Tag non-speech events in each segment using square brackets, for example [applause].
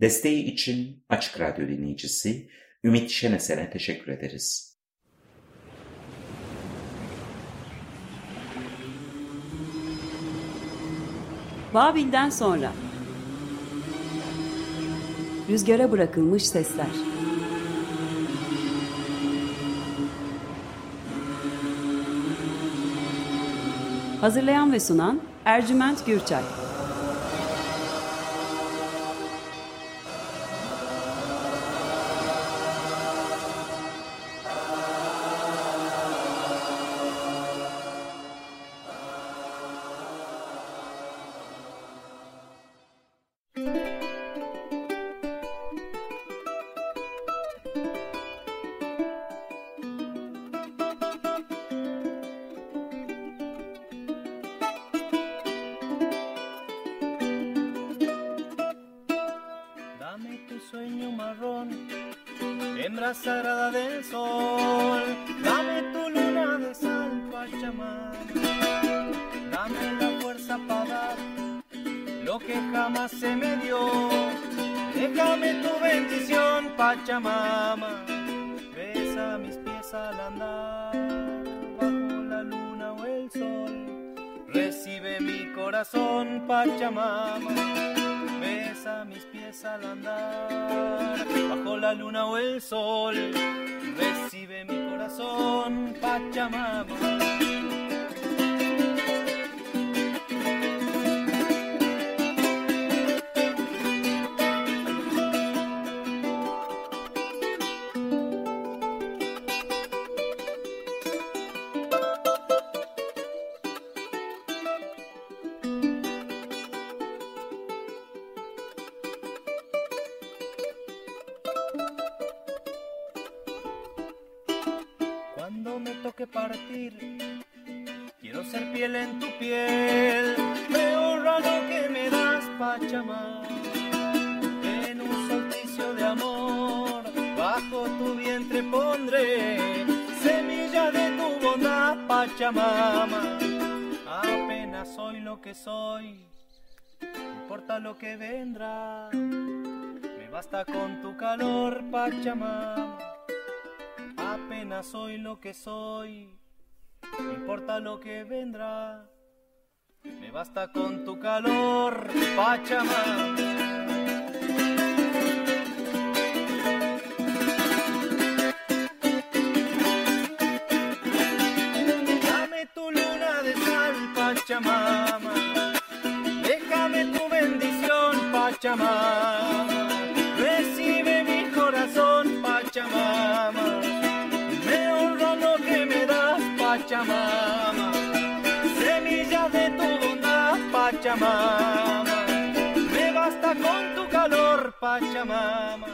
Desteği için Açık Radyo dinleyicisi Ümit Şenesen'e teşekkür ederiz. Babil'den sonra. Rüzgara bırakılmış sesler. Hazırlayan ve sunan Ercüment Gürçay Quiero ser piel en tu piel, me honra lo que me das, Pachamama. En un solsticio de amor, bajo tu vientre pondré semilla de tu bondad, Pachamama. Apenas soy lo que soy, no importa lo que vendrá, me basta con tu calor, Pachamama soy lo que soy, no importa lo que vendrá, me basta con tu calor, Pachamama. Dame tu luna de sal, Pachamama, déjame tu bendición, Pachamama, Pachamama, me basta con tu calor, Pachamama,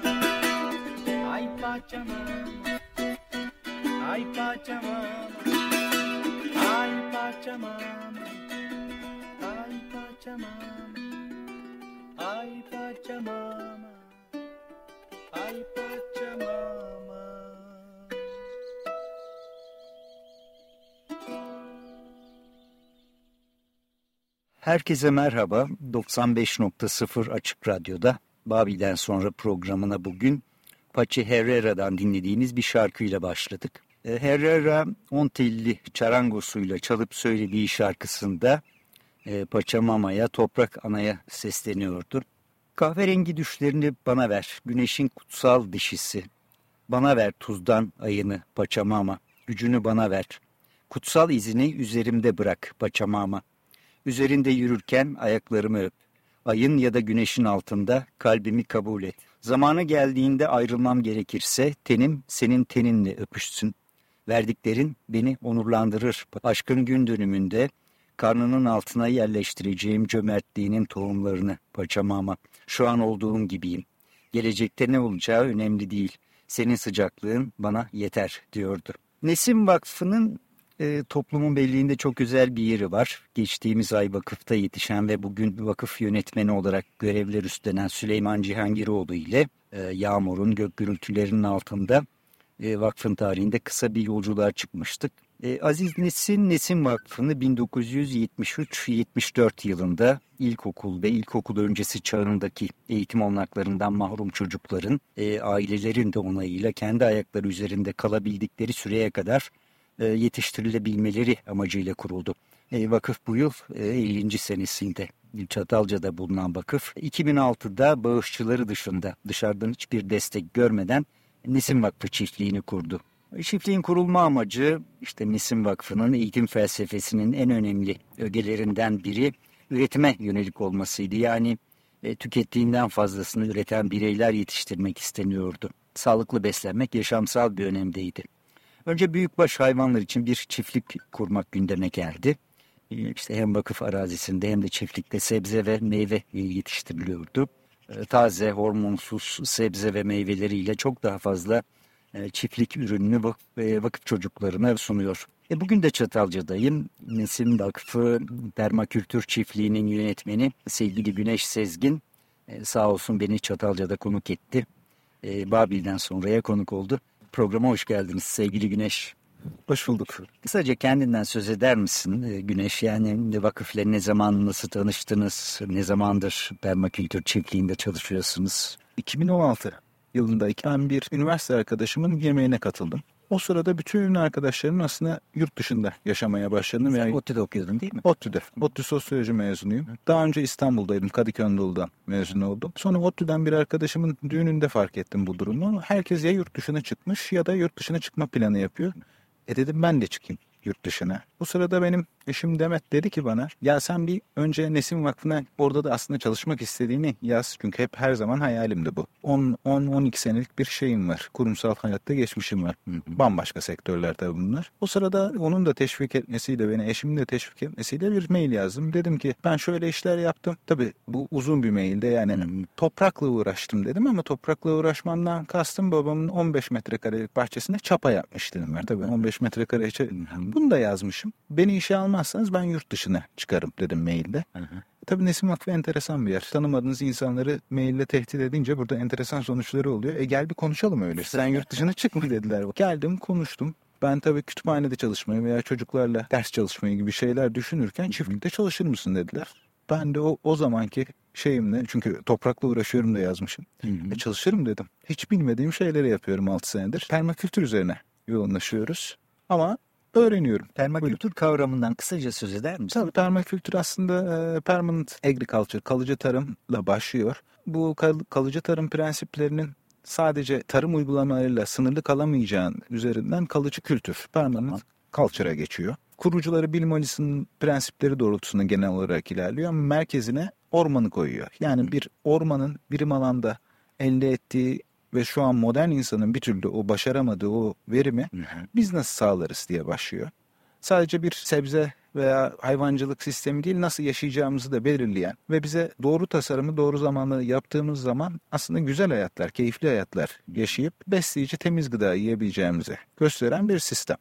ay Pachamama, ay Pachamama, ay Pachamama, ay Pachamama, ay Pachamama, Herkese merhaba. 95.0 Açık Radyo'da Babil'den sonra programına bugün Pachi Herrera'dan dinlediğiniz bir şarkıyla başladık. E, Herrera 10 telli çarangosuyla çalıp söylediği şarkısında e, Paçamama'ya, Toprak Ana'ya sesleniyordu. Kahverengi düşlerini bana ver, güneşin kutsal dişisi. Bana ver tuzdan ayını Paçamama, gücünü bana ver. Kutsal izini üzerimde bırak Paçamama. Üzerinde yürürken ayaklarımı öp. Ayın ya da güneşin altında kalbimi kabul et. Zamanı geldiğinde ayrılmam gerekirse tenim senin teninle öpüşsün. Verdiklerin beni onurlandırır. Aşkın gün dönümünde karnının altına yerleştireceğim cömertliğinin tohumlarını paçamama. Şu an olduğum gibiyim. Gelecekte ne olacağı önemli değil. Senin sıcaklığın bana yeter diyordu. Nesim Vakfı'nın e, toplumun belliğinde çok özel bir yeri var. Geçtiğimiz ay vakıfta yetişen ve bugün vakıf yönetmeni olarak görevler üstlenen Süleyman Cihangiroğlu ile e, Yağmur'un gök gürültülerinin altında e, vakfın tarihinde kısa bir yolculuğa çıkmıştık. E, Aziz Nesin Nesin Vakfı'nı 1973-74 yılında ilkokul ve ilkokul öncesi çağındaki eğitim olanaklarından mahrum çocukların e, ailelerin de onayıyla kendi ayakları üzerinde kalabildikleri süreye kadar yetiştirilebilmeleri amacıyla kuruldu. E, vakıf bu yıl e, 50. senesinde Çatalca'da bulunan vakıf 2006'da bağışçıları dışında dışarıdan hiçbir destek görmeden Nesin Vakfı çiftliğini kurdu. Çiftliğin kurulma amacı işte Nesin Vakfı'nın eğitim felsefesinin en önemli ögelerinden biri üretime yönelik olmasıydı. Yani e, tükettiğinden fazlasını üreten bireyler yetiştirmek isteniyordu. Sağlıklı beslenmek yaşamsal bir önemdeydi. Önce büyükbaş hayvanlar için bir çiftlik kurmak gündeme geldi. E, işte hem vakıf arazisinde hem de çiftlikte sebze ve meyve yetiştiriliyordu. E, taze, hormonsuz sebze ve meyveleriyle çok daha fazla e, çiftlik ürününü vakıf çocuklarına sunuyor. E bugün de Çatalca'dayım. Nesin Vakfı Permakültür Çiftliği'nin yönetmeni sevgili Güneş Sezgin e, sağ olsun beni Çatalca'da konuk etti. E, Babil'den sonraya konuk oldu. Programa hoş geldiniz sevgili Güneş. Hoş bulduk. Kısaca kendinden söz eder misin e, Güneş? Yani vakıfla ne zaman nasıl tanıştınız? Ne zamandır permakültür çiftliğinde çalışıyorsunuz? 2016 yılındayken bir üniversite arkadaşımın yemeğine katıldım. O sırada bütün arkadaşlarım aslında yurt dışında yaşamaya başladım. Yani, ODTÜ'de okuyordun değil mi? ODTÜ'de. ODTÜ sosyoloji mezunuyum. Daha önce İstanbul'daydım. Kadıköy Anadolu'dan mezun oldum. Sonra ODTÜ'den bir arkadaşımın düğününde fark ettim bu durumu. Herkes ya yurt dışına çıkmış ya da yurt dışına çıkma planı yapıyor. E dedim ben de çıkayım yurt dışına. Bu sırada benim eşim Demet dedi ki bana ya sen bir önce Nesim Vakfı'na orada da aslında çalışmak istediğini yaz. Çünkü hep her zaman hayalimdi bu. 10-12 senelik bir şeyim var. Kurumsal hayatta geçmişim var. Bambaşka sektörler tabii bunlar. O sırada onun da teşvik etmesiyle beni eşimin de teşvik etmesiyle bir mail yazdım. Dedim ki ben şöyle işler yaptım. Tabii bu uzun bir mailde yani toprakla uğraştım dedim ama toprakla uğraşmamdan kastım babamın 15 metrekarelik bahçesinde çapa yapmıştım var. Tabii 15 metrekare bunu da yazmışım. Beni işe almazsanız ben yurt dışına çıkarım dedim mailde. Hı hı. Tabii Nesim Vakfı enteresan bir yer. Tanımadığınız insanları maille tehdit edince burada enteresan sonuçları oluyor. E gel bir konuşalım öyle. Sen yurt dışına çıkma dediler. Geldim konuştum. Ben tabii kütüphanede çalışmayı veya çocuklarla ders çalışmayı gibi şeyler düşünürken çiftlikte çalışır mısın dediler. Ben de o, o zamanki şeyimle çünkü toprakla uğraşıyorum da yazmışım. Hı hı. E çalışırım dedim. Hiç bilmediğim şeyleri yapıyorum 6 senedir. Permakültür üzerine yoğunlaşıyoruz. Ama öğreniyorum. Permakültür Buyurun. kavramından kısaca söz eder misin? Tabii permakültür aslında e, permanent agriculture, kalıcı tarımla başlıyor. Bu kal, kalıcı tarım prensiplerinin sadece tarım uygulamalarıyla sınırlı kalamayacağın üzerinden kalıcı kültür, permanent tamam. culture'a geçiyor. Kurucuları Bill Mollis'in prensipleri doğrultusunda genel olarak ilerliyor ama merkezine ormanı koyuyor. Yani bir ormanın birim alanda elde ettiği ve şu an modern insanın bir türlü o başaramadığı o verimi biz nasıl sağlarız diye başlıyor. Sadece bir sebze veya hayvancılık sistemi değil nasıl yaşayacağımızı da belirleyen ve bize doğru tasarımı doğru zamanlı yaptığımız zaman aslında güzel hayatlar, keyifli hayatlar yaşayıp besleyici temiz gıda yiyebileceğimizi gösteren bir sistem.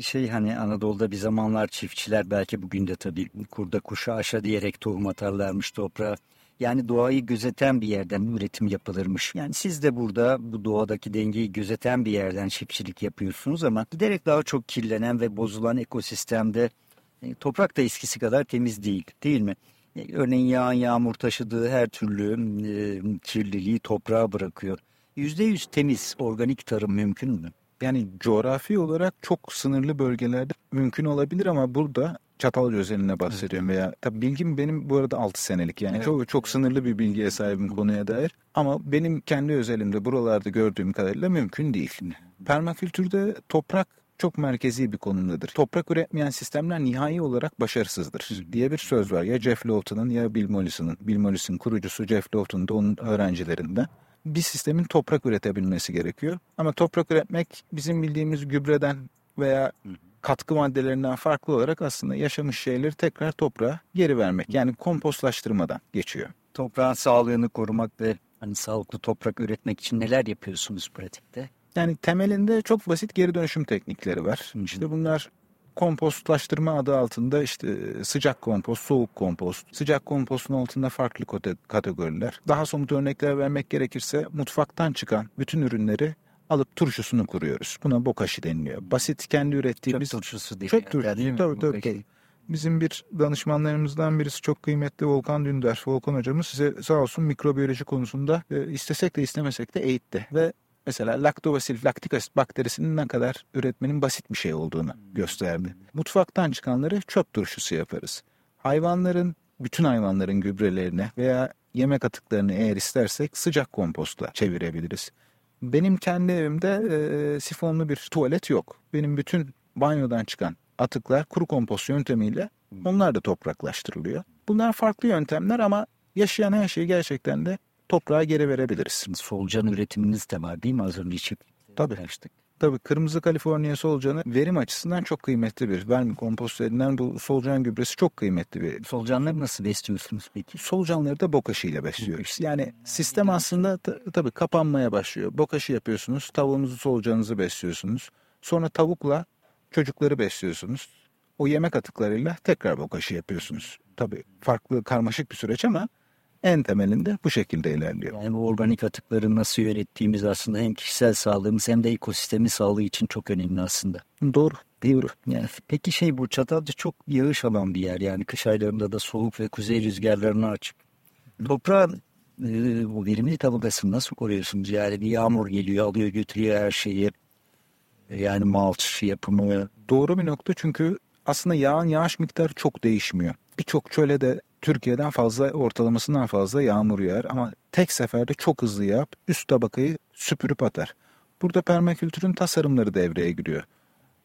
Şey hani Anadolu'da bir zamanlar çiftçiler belki bugün de tabii kurda kuşa aşa diyerek tohum atarlarmış toprağa. Yani doğayı gözeten bir yerden üretim yapılırmış. Yani siz de burada bu doğadaki dengeyi gözeten bir yerden çiftçilik yapıyorsunuz ama giderek daha çok kirlenen ve bozulan ekosistemde e, toprak da eskisi kadar temiz değil değil mi? E, örneğin yağan yağmur taşıdığı her türlü e, kirliliği toprağa bırakıyor. Yüzde yüz temiz organik tarım mümkün mü? Yani coğrafi olarak çok sınırlı bölgelerde mümkün olabilir ama burada Çatalca özeline bahsediyorum veya tabii bilgim benim bu arada 6 senelik yani evet. çok çok sınırlı bir bilgiye sahibim konuya dair ama benim kendi özelimde buralarda gördüğüm kadarıyla mümkün değil. Permakültürde toprak çok merkezi bir konumdadır. Toprak üretmeyen sistemler nihai olarak başarısızdır diye bir söz var. Ya Jeff Lawton'ın ya Bill Mollis'in. Bill Mollis'in kurucusu Jeff Lawton da onun öğrencilerinden. Bir sistemin toprak üretebilmesi gerekiyor. Ama toprak üretmek bizim bildiğimiz gübreden veya katkı maddelerinden farklı olarak aslında yaşamış şeyleri tekrar toprağa geri vermek. Yani kompostlaştırmadan geçiyor. Toprağın sağlığını korumak ve hani sağlıklı toprak üretmek için neler yapıyorsunuz pratikte? Yani temelinde çok basit geri dönüşüm teknikleri var. Hı-hı. İşte bunlar kompostlaştırma adı altında işte sıcak kompost, soğuk kompost. Sıcak kompostun altında farklı kategoriler. Daha somut örnekler vermek gerekirse mutfaktan çıkan bütün ürünleri alıp turşusunu kuruyoruz. Buna bokashi deniliyor. Basit kendi ürettiğimiz Çöp turşusu değil. Çöp turşusu. değil mi? Tabii, tabii. Bizim bir danışmanlarımızdan birisi çok kıymetli Volkan Dündar. Volkan hocamız size sağ olsun mikrobiyoloji konusunda e, istesek de istemesek de eğitti. Ve mesela laktobasil laktik asit bakterisinin ne kadar üretmenin basit bir şey olduğunu gösterdi. Mutfaktan çıkanları çöp turşusu yaparız. Hayvanların, bütün hayvanların gübrelerine veya yemek atıklarını eğer istersek sıcak kompostla çevirebiliriz. Benim kendi evimde e, sifonlu bir tuvalet yok. Benim bütün banyodan çıkan atıklar kuru kompost yöntemiyle onlar da topraklaştırılıyor. Bunlar farklı yöntemler ama yaşayan her şeyi gerçekten de toprağa geri verebiliriz. Solucan üretiminiz de var değil mi? Az önce içip Tabii. açtık. Tabii kırmızı Kaliforniya solucanı verim açısından çok kıymetli bir. Vermi kompost denilen bu solucan gübresi çok kıymetli bir. Solucanları nasıl besliyorsunuz peki? Solucanları da bokashi ile besliyoruz. Yani sistem aslında ta- tabii kapanmaya başlıyor. Bokashi yapıyorsunuz, tavuğunuzu solucanınızı besliyorsunuz. Sonra tavukla çocukları besliyorsunuz. O yemek atıklarıyla tekrar bokashi yapıyorsunuz. Tabii farklı karmaşık bir süreç ama en temelinde bu şekilde ilerliyor. Yani bu organik atıkları nasıl yönettiğimiz aslında hem kişisel sağlığımız hem de ekosistemin sağlığı için çok önemli aslında. Doğru. Doğru. Yani peki şey bu Çatalca çok yağış alan bir yer. Yani kış aylarında da soğuk ve kuzey rüzgarlarına açık. Toprağın e, bu verimli tabakasını nasıl koruyorsunuz? Yani bir yağmur geliyor alıyor götürüyor her şeyi. E, Yani malç yapımı. Doğru bir nokta çünkü aslında yağın yağış miktarı çok değişmiyor. Birçok çöle de Türkiye'den fazla ortalamasından fazla yağmur yağar ama tek seferde çok hızlı yağıp üst tabakayı süpürüp atar. Burada permakültürün tasarımları devreye giriyor.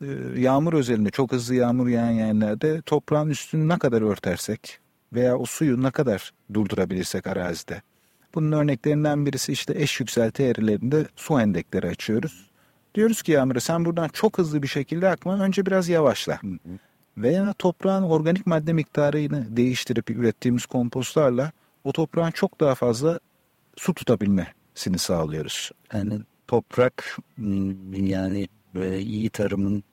Ee, yağmur özelinde çok hızlı yağmur yağan yerlerde toprağın üstünü ne kadar örtersek veya o suyu ne kadar durdurabilirsek arazide. Bunun örneklerinden birisi işte eş yükselti eğrilerinde su endekleri açıyoruz. Diyoruz ki Yağmur'a sen buradan çok hızlı bir şekilde akma önce biraz yavaşla. Veya toprağın organik madde miktarını değiştirip ürettiğimiz kompostlarla o toprağın çok daha fazla su tutabilmesini sağlıyoruz. Yani toprak hmm, yani iyi tarımın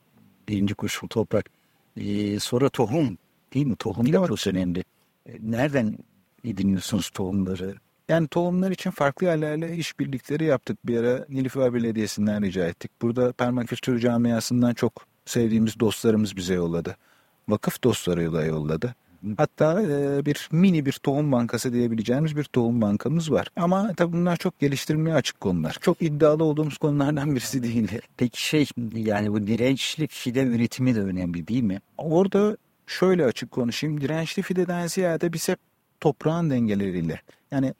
birinci koşulu toprak. E, sonra tohum değil mi? Tohum da Evet. çok önemli. E, Nereden ediniyorsunuz tohumları? Yani tohumlar için farklı yerlerle işbirlikleri yaptık. Bir ara Nilüfer Belediyesi'nden rica ettik. Burada permakültür camiasından çok sevdiğimiz dostlarımız bize yolladı. Vakıf dostları da yolladı. Hatta e, bir mini bir tohum bankası diyebileceğimiz bir tohum bankamız var. Ama tabii bunlar çok geliştirilmeye açık konular. Çok iddialı olduğumuz konulardan birisi değil. Peki şey yani bu dirençli fide üretimi de önemli değil mi? Orada şöyle açık konuşayım. Dirençli fideden ziyade biz hep toprağın dengeleriyle. Yani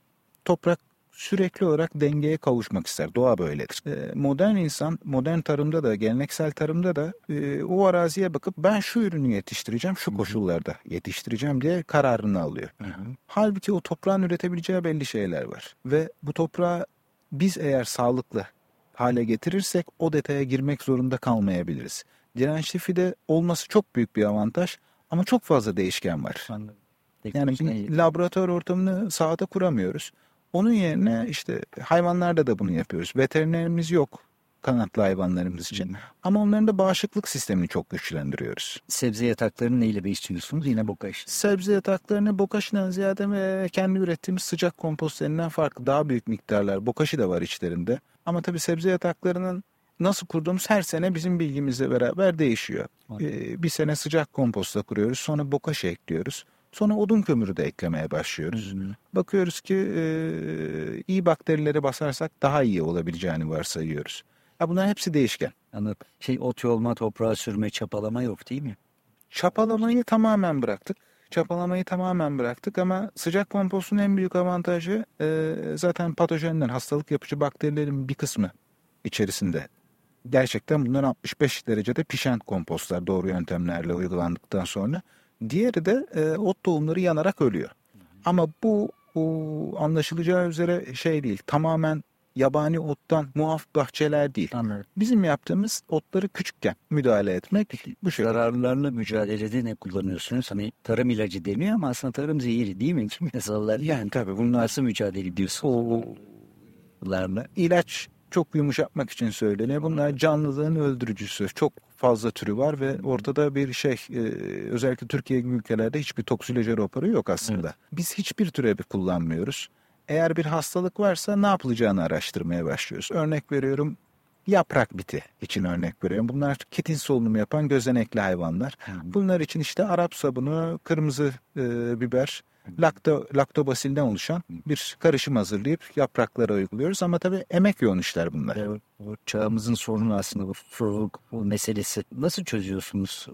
toprak sürekli olarak dengeye kavuşmak ister. Doğa böyledir. Ee, modern insan, modern tarımda da, geleneksel tarımda da e, o araziye bakıp ben şu ürünü yetiştireceğim, şu koşullarda yetiştireceğim diye kararını alıyor. Halbuki o toprağın üretebileceği belli şeyler var. Ve bu toprağı biz eğer sağlıklı hale getirirsek o detaya girmek zorunda kalmayabiliriz. Dirençli fide olması çok büyük bir avantaj ama çok fazla değişken var. Yani bir laboratuvar ortamını sahada kuramıyoruz. Onun yerine işte hayvanlarda da bunu yapıyoruz. Veterinerimiz yok kanatlı hayvanlarımız için. Ama onların da bağışıklık sistemini çok güçlendiriyoruz. sebze yataklarını neyle besliyorsunuz? Yine bokaş. Sebze yataklarını bokaşından ziyade kendi ürettiğimiz sıcak kompost denilen farklı daha büyük miktarlar. Bokaşı da var içlerinde. Ama tabii sebze yataklarının nasıl kurduğumuz her sene bizim bilgimizle beraber değişiyor. Ee, bir sene sıcak kompostla kuruyoruz. Sonra bokaşı ekliyoruz. Sonra odun kömürü de eklemeye başlıyoruz. Bakıyoruz ki e, iyi bakterilere basarsak daha iyi olabileceğini varsayıyoruz. Ya bunların hepsi değişken. Anladım. Şey ot yolma, toprağa sürme, çapalama yok değil mi? Çapalamayı tamamen bıraktık. Çapalamayı tamamen bıraktık ama sıcak kompostun en büyük avantajı e, zaten patojenler, hastalık yapıcı bakterilerin bir kısmı içerisinde. Gerçekten bunlar 65 derecede pişen kompostlar doğru yöntemlerle uygulandıktan sonra. Diğeri de e, ot tohumları yanarak ölüyor. Ama bu, bu anlaşılacağı üzere şey değil. Tamamen yabani ottan muaf bahçeler değil. Anladım. Bizim yaptığımız otları küçükken müdahale etmek bu şekilde. Zararlarla mücadelede ne kullanıyorsunuz? Hani tarım ilacı deniyor ama aslında tarım zehiri değil mi? [laughs] Kimyasallar. Yani tabii bunlar Nasıl mücadele ediyorsunuz? Bunlarla. ilaç çok yumuşatmak için söyleniyor. Bunlar canlılığın öldürücüsü. Çok fazla türü var ve ortada bir şey e, özellikle Türkiye gibi ülkelerde hiçbir toksiloloji raporu yok aslında. Biz hiçbir türevi kullanmıyoruz. Eğer bir hastalık varsa ne yapılacağını araştırmaya başlıyoruz. Örnek veriyorum yaprak biti için örnek veriyorum. Bunlar kitin solunumu yapan gözenekli hayvanlar. Bunlar için işte Arap sabunu, kırmızı e, biber, lakto, laktobasilden oluşan bir karışım hazırlayıp yapraklara uyguluyoruz. Ama tabii emek yoğun işler bunlar. E, o çağımızın sorunu aslında bu frog bu meselesi. Nasıl çözüyorsunuz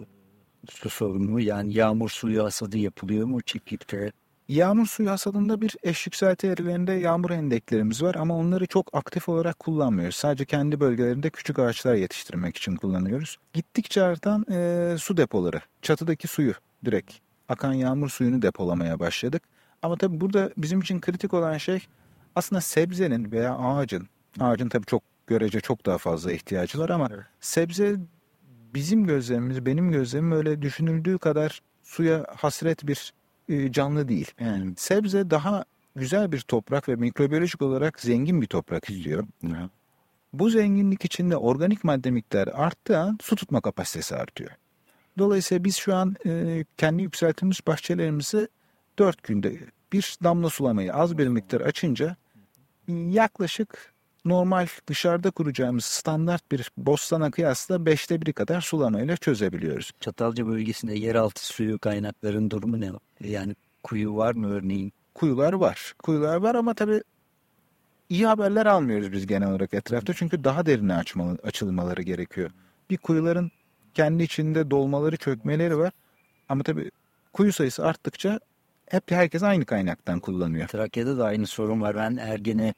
su sorununu? Yani yağmur suyu hasadı yapılıyor mu çiftlikte? Yağmur suyu hasadında bir eş yükselti erilerinde yağmur endeklerimiz var ama onları çok aktif olarak kullanmıyoruz. Sadece kendi bölgelerinde küçük ağaçlar yetiştirmek için kullanıyoruz. Gittikçe artan e, su depoları, çatıdaki suyu direkt akan yağmur suyunu depolamaya başladık. Ama tabii burada bizim için kritik olan şey aslında sebzenin veya ağacın, ağacın tabii çok görece çok daha fazla ihtiyacı var ama sebze bizim gözlemimiz, benim gözlemim öyle düşünüldüğü kadar suya hasret bir e, canlı değil. Yani Sebze daha güzel bir toprak ve mikrobiyolojik olarak zengin bir toprak istiyor. Bu zenginlik içinde organik madde miktarı arttığı an su tutma kapasitesi artıyor. Dolayısıyla biz şu an e, kendi yükseltilmiş bahçelerimizi dört günde bir damla sulamayı az bir miktar açınca yaklaşık normal dışarıda kuracağımız standart bir bostana kıyasla beşte biri kadar sulamayla çözebiliyoruz. Çatalca bölgesinde yeraltı suyu kaynaklarının durumu ne? Yani kuyu var mı örneğin? Kuyular var. Kuyular var ama tabii iyi haberler almıyoruz biz genel olarak etrafta. Çünkü daha derine açmalı, açılmaları gerekiyor. Bir kuyuların kendi içinde dolmaları, çökmeleri var. Ama tabii kuyu sayısı arttıkça hep herkes aynı kaynaktan kullanıyor. Trakya'da da aynı sorun var. Ben Ergene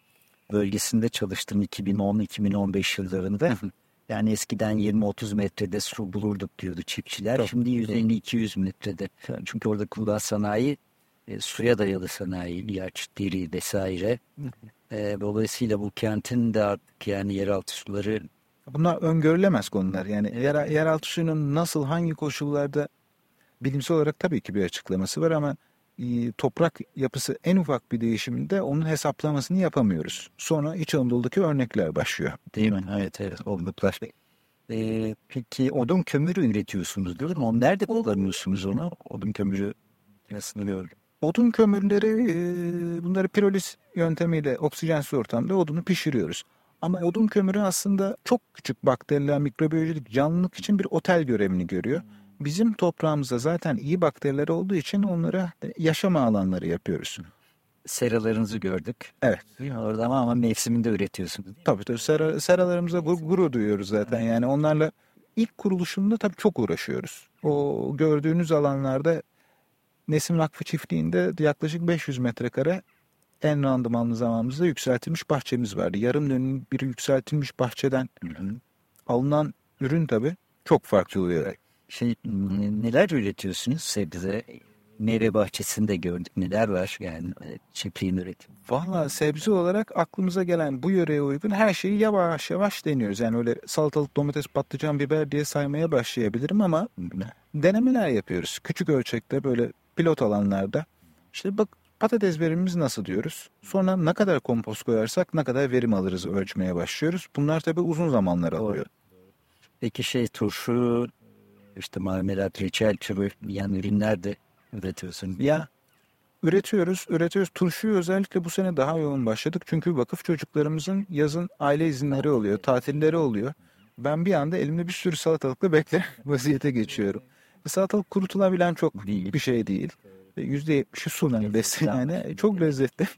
bölgesinde çalıştım 2010-2015 yıllarında. Yani eskiden 20-30 metrede su bulurduk diyordu çiftçiler. Şimdi 150-200 metrede. Çünkü orada kulağı sanayi e, suya dayalı sanayi, ilaç, deri vesaire. E, dolayısıyla bu kentin de artık yani yeraltı suları Bunlar öngörülemez konular. Yani yer, yeraltı suyunun nasıl, hangi koşullarda bilimsel olarak tabii ki bir açıklaması var ama e, toprak yapısı en ufak bir değişiminde onun hesaplamasını yapamıyoruz. Sonra İç Anadolu'daki örnekler başlıyor. değil mi? Evet evet olduklar. E, peki odun kömürü üretiyorsunuz değil mi? O nerede kullanıyorsunuz onu? Odun kömürü nasıl oluyor? Odun kömürleri, e, bunları piroliz yöntemiyle oksijensiz ortamda odunu pişiriyoruz. Ama odun kömürü aslında çok küçük bakteriler, mikrobiyolojik canlılık için bir otel görevini görüyor. Bizim toprağımızda zaten iyi bakteriler olduğu için onlara yaşama alanları yapıyoruz. Seralarınızı gördük. Evet. Orada ama, ama mevsiminde üretiyorsunuz. Tabii tabii sera, seralarımıza gur- gurur duyuyoruz zaten. Yani onlarla ilk kuruluşunda tabii çok uğraşıyoruz. O gördüğünüz alanlarda Nesim Vakfı Çiftliği'nde yaklaşık 500 metrekare en randımanlı zamanımızda yükseltilmiş bahçemiz vardı. Yarım dönüm bir yükseltilmiş bahçeden alınan ürün tabii çok farklı oluyor. Şey, neler üretiyorsunuz sebze? Meyve bahçesinde gördük neler var yani e, çiftliğin üretimi. Valla sebze olarak aklımıza gelen bu yöreye uygun her şeyi yavaş yavaş deniyoruz. Yani öyle salatalık, domates, patlıcan, biber diye saymaya başlayabilirim ama denemeler yapıyoruz. Küçük ölçekte böyle pilot alanlarda. İşte bak patates verimimiz nasıl diyoruz. Sonra ne kadar kompost koyarsak ne kadar verim alırız ölçmeye başlıyoruz. Bunlar tabii uzun zamanlar alıyor. Peki şey turşu, işte marmelat, reçel türü yan ürünler de üretiyorsun. Ya üretiyoruz, üretiyoruz. Turşuyu özellikle bu sene daha yoğun başladık. Çünkü vakıf çocuklarımızın yazın aile izinleri oluyor, tatilleri oluyor. Ben bir anda elimde bir sürü salatalıkla bekle [laughs] vaziyete geçiyorum. Salatalık kurutulabilen çok Değil. bir şey değil. Yüzde 70'i su neredeyse yani. Çok lezzetli.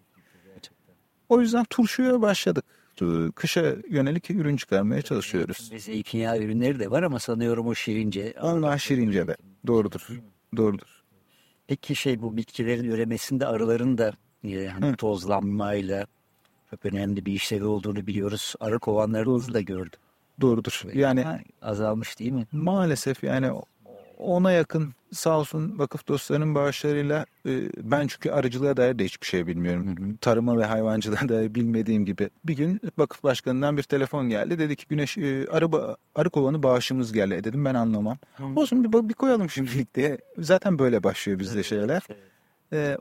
O yüzden turşuya başladık. Kışa yönelik ürün çıkarmaya çalışıyoruz. Ve zeytinyağı ürünleri de var ama sanıyorum o şirince. Allah şirince de. Doğrudur. Doğrudur. Peki şey bu bitkilerin üremesinde arıların da e, yani tozlanmayla çok önemli bir işlevi olduğunu biliyoruz. Arı kovanlarınızı da gördüm. Doğrudur. Yani azalmış değil mi? maalesef yani ona yakın sağ olsun vakıf dostlarının bağışlarıyla e, ben çünkü arıcılığa dair de hiçbir şey bilmiyorum. Tarıma ve hayvancılığa dair bilmediğim gibi. Bir gün vakıf başkanından bir telefon geldi. Dedi ki güneş e, arı, ba- arı kovanı bağışımız geldi. E Dedim ben anlamam. Olsun bir, bir koyalım şimdilik diye. Zaten böyle başlıyor bizde şeyler.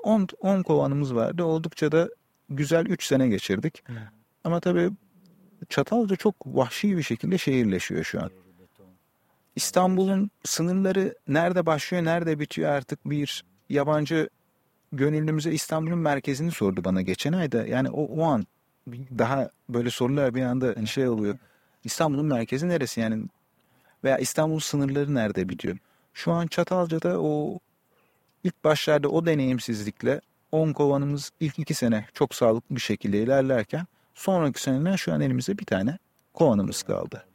10 10 kovanımız vardı. Oldukça da güzel 3 sene geçirdik. Ama tabii Çatalca çok vahşi bir şekilde şehirleşiyor şu an. İstanbul'un sınırları nerede başlıyor, nerede bitiyor artık bir yabancı gönüllümüze İstanbul'un merkezini sordu bana geçen ayda. Yani o, o an daha böyle sorular bir anda şey oluyor. İstanbul'un merkezi neresi yani veya İstanbul sınırları nerede bitiyor? Şu an Çatalca'da o ilk başlarda o deneyimsizlikle 10 kovanımız ilk iki sene çok sağlıklı bir şekilde ilerlerken sonraki seneler şu an elimizde bir tane kovanımız kaldı.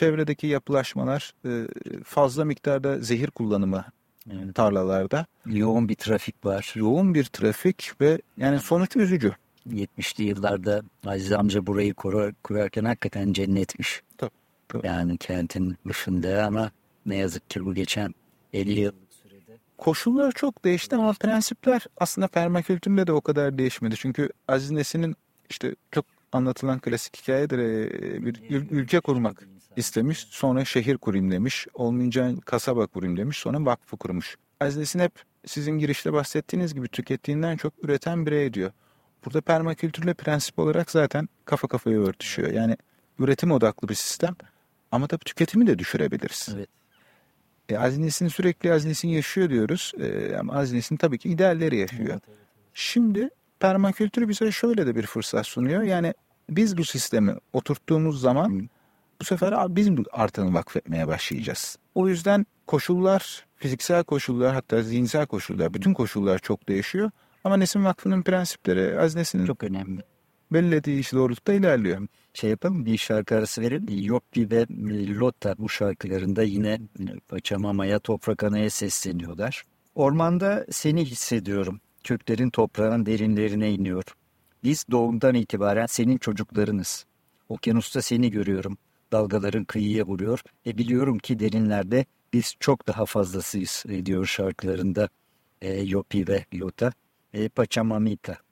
Çevredeki yapılaşmalar e, fazla miktarda zehir kullanımı Evet. tarlalarda. Yoğun bir trafik var. Yoğun bir trafik ve yani sonuç üzücü. 70'li yıllarda Aziz amca burayı kurar, kurarken hakikaten cennetmiş. Tabii, tabii. Yani kentin dışında ama ne yazık ki bu geçen 50 yıllık sürede Koşullar çok değişti ama prensipler aslında permakültürle de o kadar değişmedi. Çünkü Aziz Nesin'in işte çok anlatılan klasik hikayedir e, bir ül- ülke kurmak istemiş. Sonra şehir kurayım demiş. Olmayınca kasaba kurayım demiş. Sonra vakfı kurmuş. Aziz Nesin hep sizin girişte bahsettiğiniz gibi tükettiğinden çok üreten birey diyor. Burada permakültürle prensip olarak zaten kafa kafaya örtüşüyor. Yani üretim odaklı bir sistem ama tabii tüketimi de düşürebiliriz. evet. E, Aziz Nesin sürekli Aziz Nesin yaşıyor diyoruz. E, ama Aziz Nesin tabii ki idealleri yaşıyor. Şimdi permakültür bize şöyle de bir fırsat sunuyor. Yani biz bu sistemi oturttuğumuz zaman bu sefer "Aa, biz artanı vakfetmeye başlayacağız. O yüzden koşullar, fiziksel koşullar hatta zihinsel koşullar, bütün koşullar çok değişiyor. Ama Nesin Vakfı'nın prensipleri Aziz Nesin'in Çok önemli. belirlediği iş doğrultuda ilerliyor. Şey yapalım bir şarkı arası verelim. Yoppi ve Lotta bu şarkılarında yine Paçamama'ya, Toprak Ana'ya sesleniyorlar. Ormanda seni hissediyorum. Köklerin toprağın derinlerine iniyor. Biz doğumdan itibaren senin çocuklarınız. Okyanusta seni görüyorum. Dalgaların kıyıya vuruyor. E biliyorum ki derinlerde biz çok daha fazlasıyız e, diyor şarkılarında e, Yoppi ve Lotta. E, Pachamamita.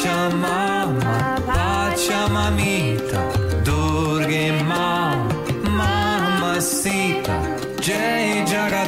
Pacha mama, pacha mamita, Durge mama, mamacita, Jai Jagat.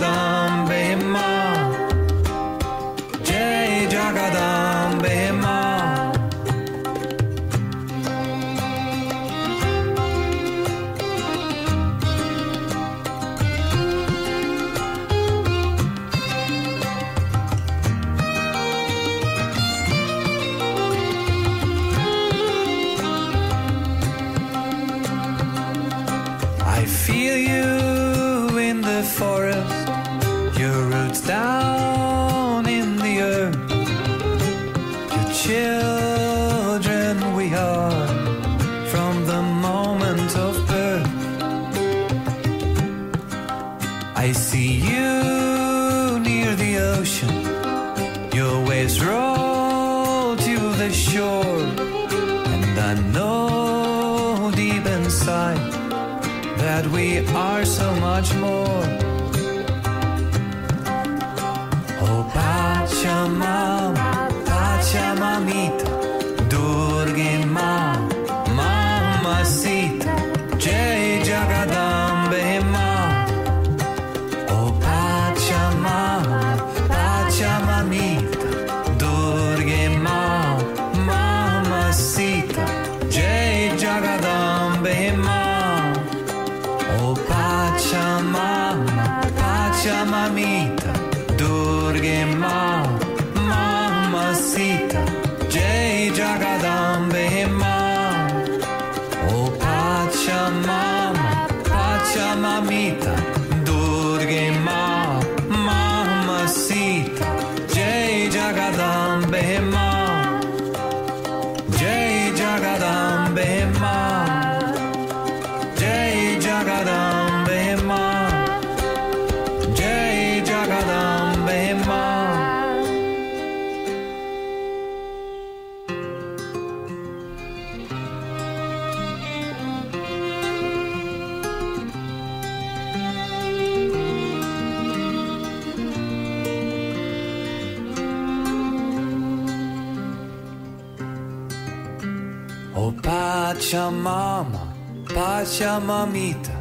Pachamama, Pachamamita,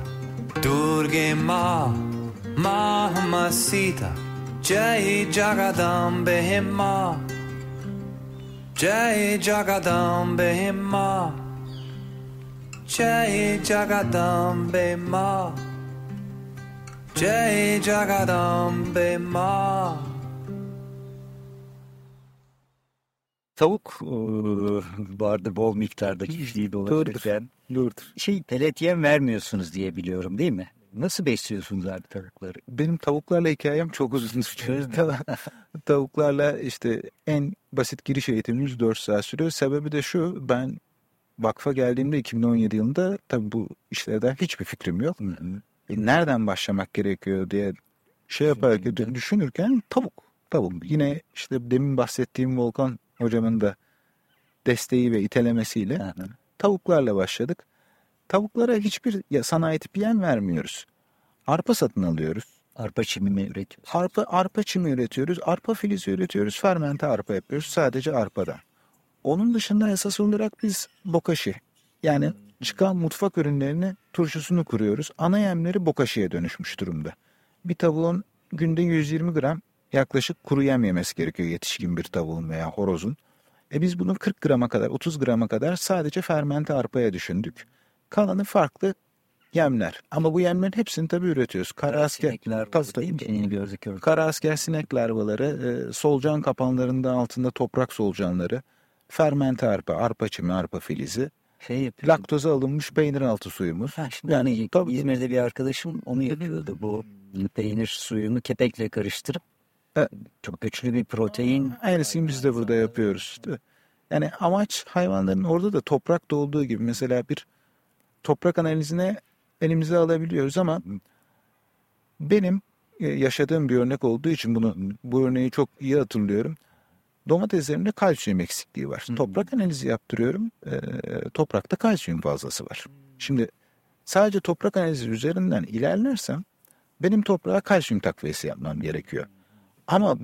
Durge Ma, Mamacita, Jai Jagadambe Ma, Jai Jagadambe Ma, Jai Jagadambe Ma, Jai Jagadambe Ma. Tavuk e, vardı bol miktarda çiftliği dolaşırken. Doğrudur. Şey pelet yem vermiyorsunuz diye biliyorum değil mi? Nasıl besliyorsunuz abi tavukları? Benim tavuklarla hikayem çok uzun sürüyor. [laughs] Tavuklarla işte en basit giriş eğitimimiz 4 saat sürüyor. Sebebi de şu ben vakfa geldiğimde 2017 yılında tabii bu işlerden hiçbir fikrim yok. E, nereden başlamak gerekiyor diye şey yaparken düşünürken tavuk. Tavuk. Yine işte demin bahsettiğim Volkan hocamın da desteği ve itelemesiyle Hı hı. tavuklarla başladık. Tavuklara hiçbir sanayi tipi yem vermiyoruz. Arpa satın alıyoruz. Arpa çimi mi üretiyorsunuz? Arpa, arpa çimi üretiyoruz. Arpa filizi üretiyoruz. Fermente arpa yapıyoruz. Sadece arpadan. Onun dışında esas olarak biz bokashi yani çıkan mutfak ürünlerini turşusunu kuruyoruz. Ana yemleri bokaşiye dönüşmüş durumda. Bir tavuğun günde 120 gram yaklaşık kuru yem yemesi gerekiyor yetişkin bir tavuğun veya horozun. E biz bunu 40 grama kadar 30 grama kadar sadece fermente arpaya düşündük. Kalanı farklı yemler. Ama bu yemlerin hepsini tabii üretiyoruz. Kara asker, Sinekler tabii, var değil mi? tabii. Yeni gördük gördük. Kara asker sinek larvaları, e, solucan kapanlarında altında toprak solucanları, fermente arpa, arpa çimi, arpa filizi, Şey yapıyor. laktoza alınmış peynir altı suyumuz. Ha, şimdi Yani tabii- İzmir'de bir arkadaşım onu yapıyordu. Bu peynir suyunu kepekle karıştırıp. Çok güçlü bir protein. Aynısını biz de burada yapıyoruz. Yani amaç hayvanların orada da toprakta olduğu gibi mesela bir toprak analizine elimize alabiliyoruz ama benim e, yaşadığım bir örnek olduğu için bunu bu örneği çok iyi hatırlıyorum. Domateslerimde kalsiyum eksikliği var. Toprak analizi yaptırıyorum. e, toprakta kalsiyum fazlası var. Şimdi sadece toprak analizi üzerinden ilerlersem benim toprağa kalsiyum takviyesi yapmam gerekiyor. Ama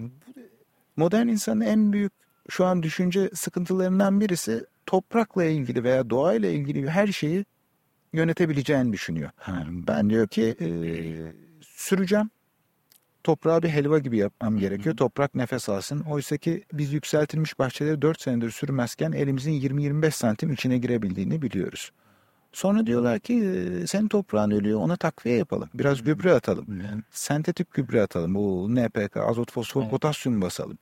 modern insanın en büyük şu an düşünce sıkıntılarından birisi toprakla ilgili veya doğayla ilgili her şeyi yönetebileceğini düşünüyor. Ben diyor ki e, süreceğim. Toprağı bir helva gibi yapmam gerekiyor. Toprak nefes alsın. Oysa ki biz yükseltilmiş bahçeleri 4 senedir sürmezken elimizin 20-25 santim içine girebildiğini biliyoruz. Sonra diyorlar ki e, senin toprağın ölüyor ona takviye yapalım. Biraz gübre atalım. Sentetik gübre atalım. Bu NPK, azot, fosfor, potasyum basalım.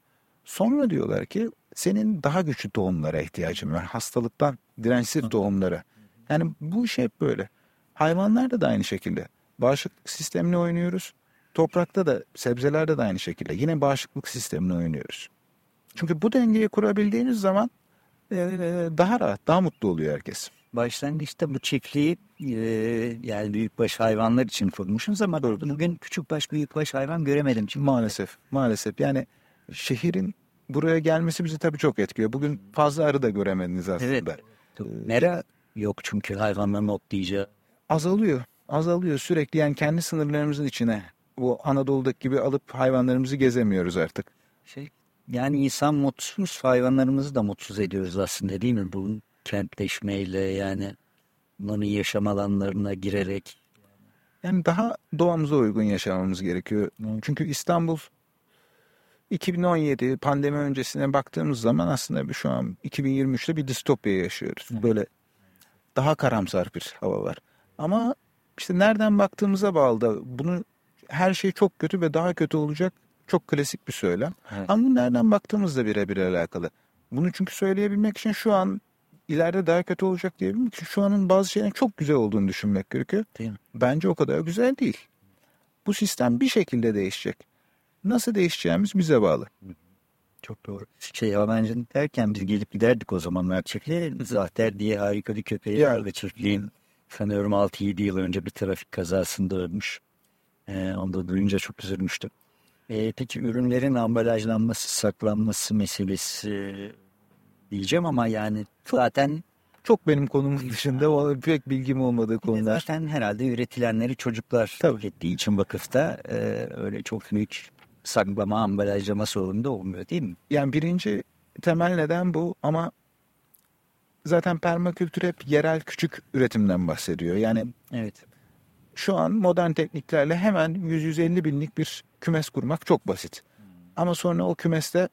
Sonra diyorlar ki senin daha güçlü tohumlara ihtiyacın var. Hastalıktan dirençsiz tohumlara. Yani bu iş hep böyle. Hayvanlarda da aynı şekilde. Bağışıklık sistemini oynuyoruz. Toprakta da sebzelerde de aynı şekilde. Yine bağışıklık sistemini oynuyoruz. Çünkü bu dengeyi kurabildiğiniz zaman e, daha rahat, daha mutlu oluyor herkes. Başlangıçta bu çiftliği e, yani büyükbaş hayvanlar için kurmuşsunuz ama bugün küçükbaş büyükbaş hayvan göremedim. Çünkü Maalesef, maalesef. Yani şehrin buraya gelmesi bizi tabii çok etkiliyor. Bugün fazla arı da göremediniz aslında. Evet. mera yok çünkü hayvanların otlayacağı. Azalıyor, azalıyor sürekli. Yani kendi sınırlarımızın içine bu Anadolu'daki gibi alıp hayvanlarımızı gezemiyoruz artık. Şey, yani insan mutsuz, hayvanlarımızı da mutsuz ediyoruz aslında değil mi? Bu kentleşmeyle yani onların yaşam alanlarına girerek. Yani daha doğamıza uygun yaşamamız gerekiyor. Çünkü İstanbul 2017 pandemi öncesine baktığımız zaman aslında şu an 2023'te bir distopya yaşıyoruz. Böyle daha karamsar bir hava var. Ama işte nereden baktığımıza bağlı da bunu her şey çok kötü ve daha kötü olacak çok klasik bir söylem. Evet. Ama bu nereden baktığımızla birebir alakalı. Bunu çünkü söyleyebilmek için şu an ileride daha kötü olacak diyebilmek için şu anın bazı şeylerin çok güzel olduğunu düşünmek gerekiyor. Değil mi? Bence o kadar güzel değil. Bu sistem bir şekilde değişecek. Nasıl değişeceğimiz bize bağlı. Çok doğru. Şey yabancı derken biz gelip giderdik o zamanlar çiftliğe. Zahter diye harika bir köpeği Ya. var ve çiftliğin sanıyorum 6-7 yıl önce bir trafik kazasında ölmüş. Ee, onu da duyunca çok üzülmüştüm. Ee, peki ürünlerin ambalajlanması, saklanması meselesi diyeceğim ama yani zaten Çok benim konumun dışında pek bilgim olmadığı konular. zaten herhalde üretilenleri çocuklar Tabii. tükettiği için vakıfta e, öyle çok büyük saklama, ambalajlama sorunu da olmuyor değil mi? Yani birinci temel neden bu ama zaten permakültür hep yerel küçük üretimden bahsediyor. Yani Evet. şu an modern tekniklerle hemen 100-150 binlik bir kümes kurmak çok basit. Ama sonra o kümeste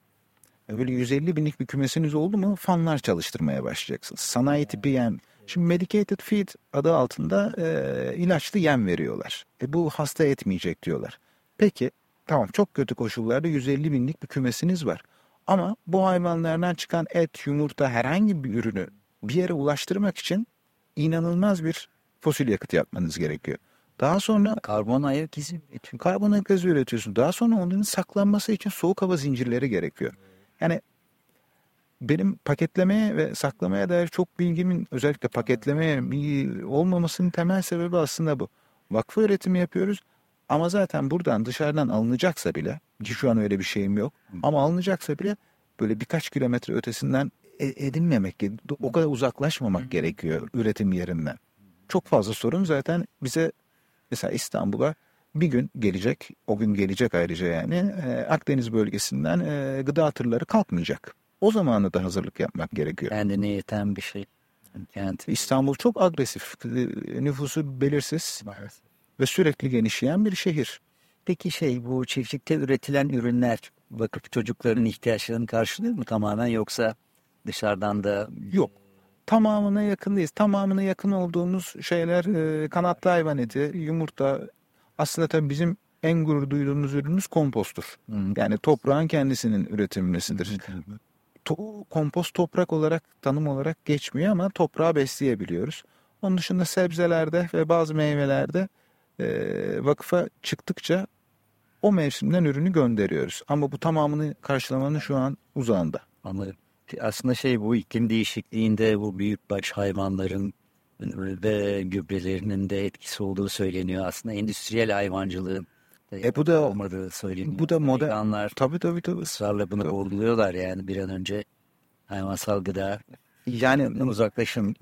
böyle 150 binlik bir kümesiniz oldu mu fanlar çalıştırmaya başlayacaksınız. Sanayi tipi yem. Şimdi medicated feed adı altında e, ilaçlı yem veriyorlar. E, bu hasta etmeyecek diyorlar. Peki tamam çok kötü koşullarda 150 binlik bir kümesiniz var. Ama bu hayvanlardan çıkan et, yumurta herhangi bir ürünü bir yere ulaştırmak için inanılmaz bir fosil yakıt yapmanız gerekiyor. Daha sonra Karbon ayak izi karbon gazı üretiyorsun. Daha sonra onların saklanması için soğuk hava zincirleri gerekiyor. Yani benim paketlemeye ve saklamaya dair çok bilgimin özellikle paketlemeye bilgi olmamasının temel sebebi aslında bu. Vakfı üretimi yapıyoruz ama zaten buradan dışarıdan alınacaksa bile ki şu an öyle bir şeyim yok ama alınacaksa bile böyle birkaç kilometre ötesinden e- edinmemek, o kadar uzaklaşmamak gerekiyor üretim yerinden. Çok fazla sorun zaten bize mesela İstanbul'a bir gün gelecek, o gün gelecek ayrıca yani e, Akdeniz bölgesinden e, gıda tırları kalkmayacak. O zamanı da hazırlık yapmak gerekiyor. Kendine yeten bir şey. Kent. İstanbul çok agresif, e, nüfusu belirsiz ve sürekli genişleyen bir şehir. Peki şey bu çiftlikte üretilen ürünler vakıf çocukların ihtiyaçlarını karşılıyor mu tamamen yoksa dışarıdan da Yok. Tamamına yakın değiliz. Tamamına yakın olduğumuz şeyler e, kanatlı hayvan eti, yumurta. Aslında tabii bizim en gurur duyduğumuz ürünümüz komposttur. Yani toprağın kendisinin üretilmesidir. To- kompost toprak olarak tanım olarak geçmiyor ama toprağı besleyebiliyoruz. Onun dışında sebzelerde ve bazı meyvelerde e, vakıfa çıktıkça o mevsimden ürünü gönderiyoruz. Ama bu tamamını karşılamanın şu an uzağında. ama aslında şey bu iklim değişikliğinde bu büyükbaş hayvanların ve gübrelerinin de etkisi olduğu söyleniyor. Aslında endüstriyel hayvancılığın E bu da- olmadığı söyleniyor. bu da modern- Veganlar Tabii tabii tabii. ısrarla bunu vurguluyorlar yani bir an önce hayvansal gıda Yani [laughs] uzaklaşın.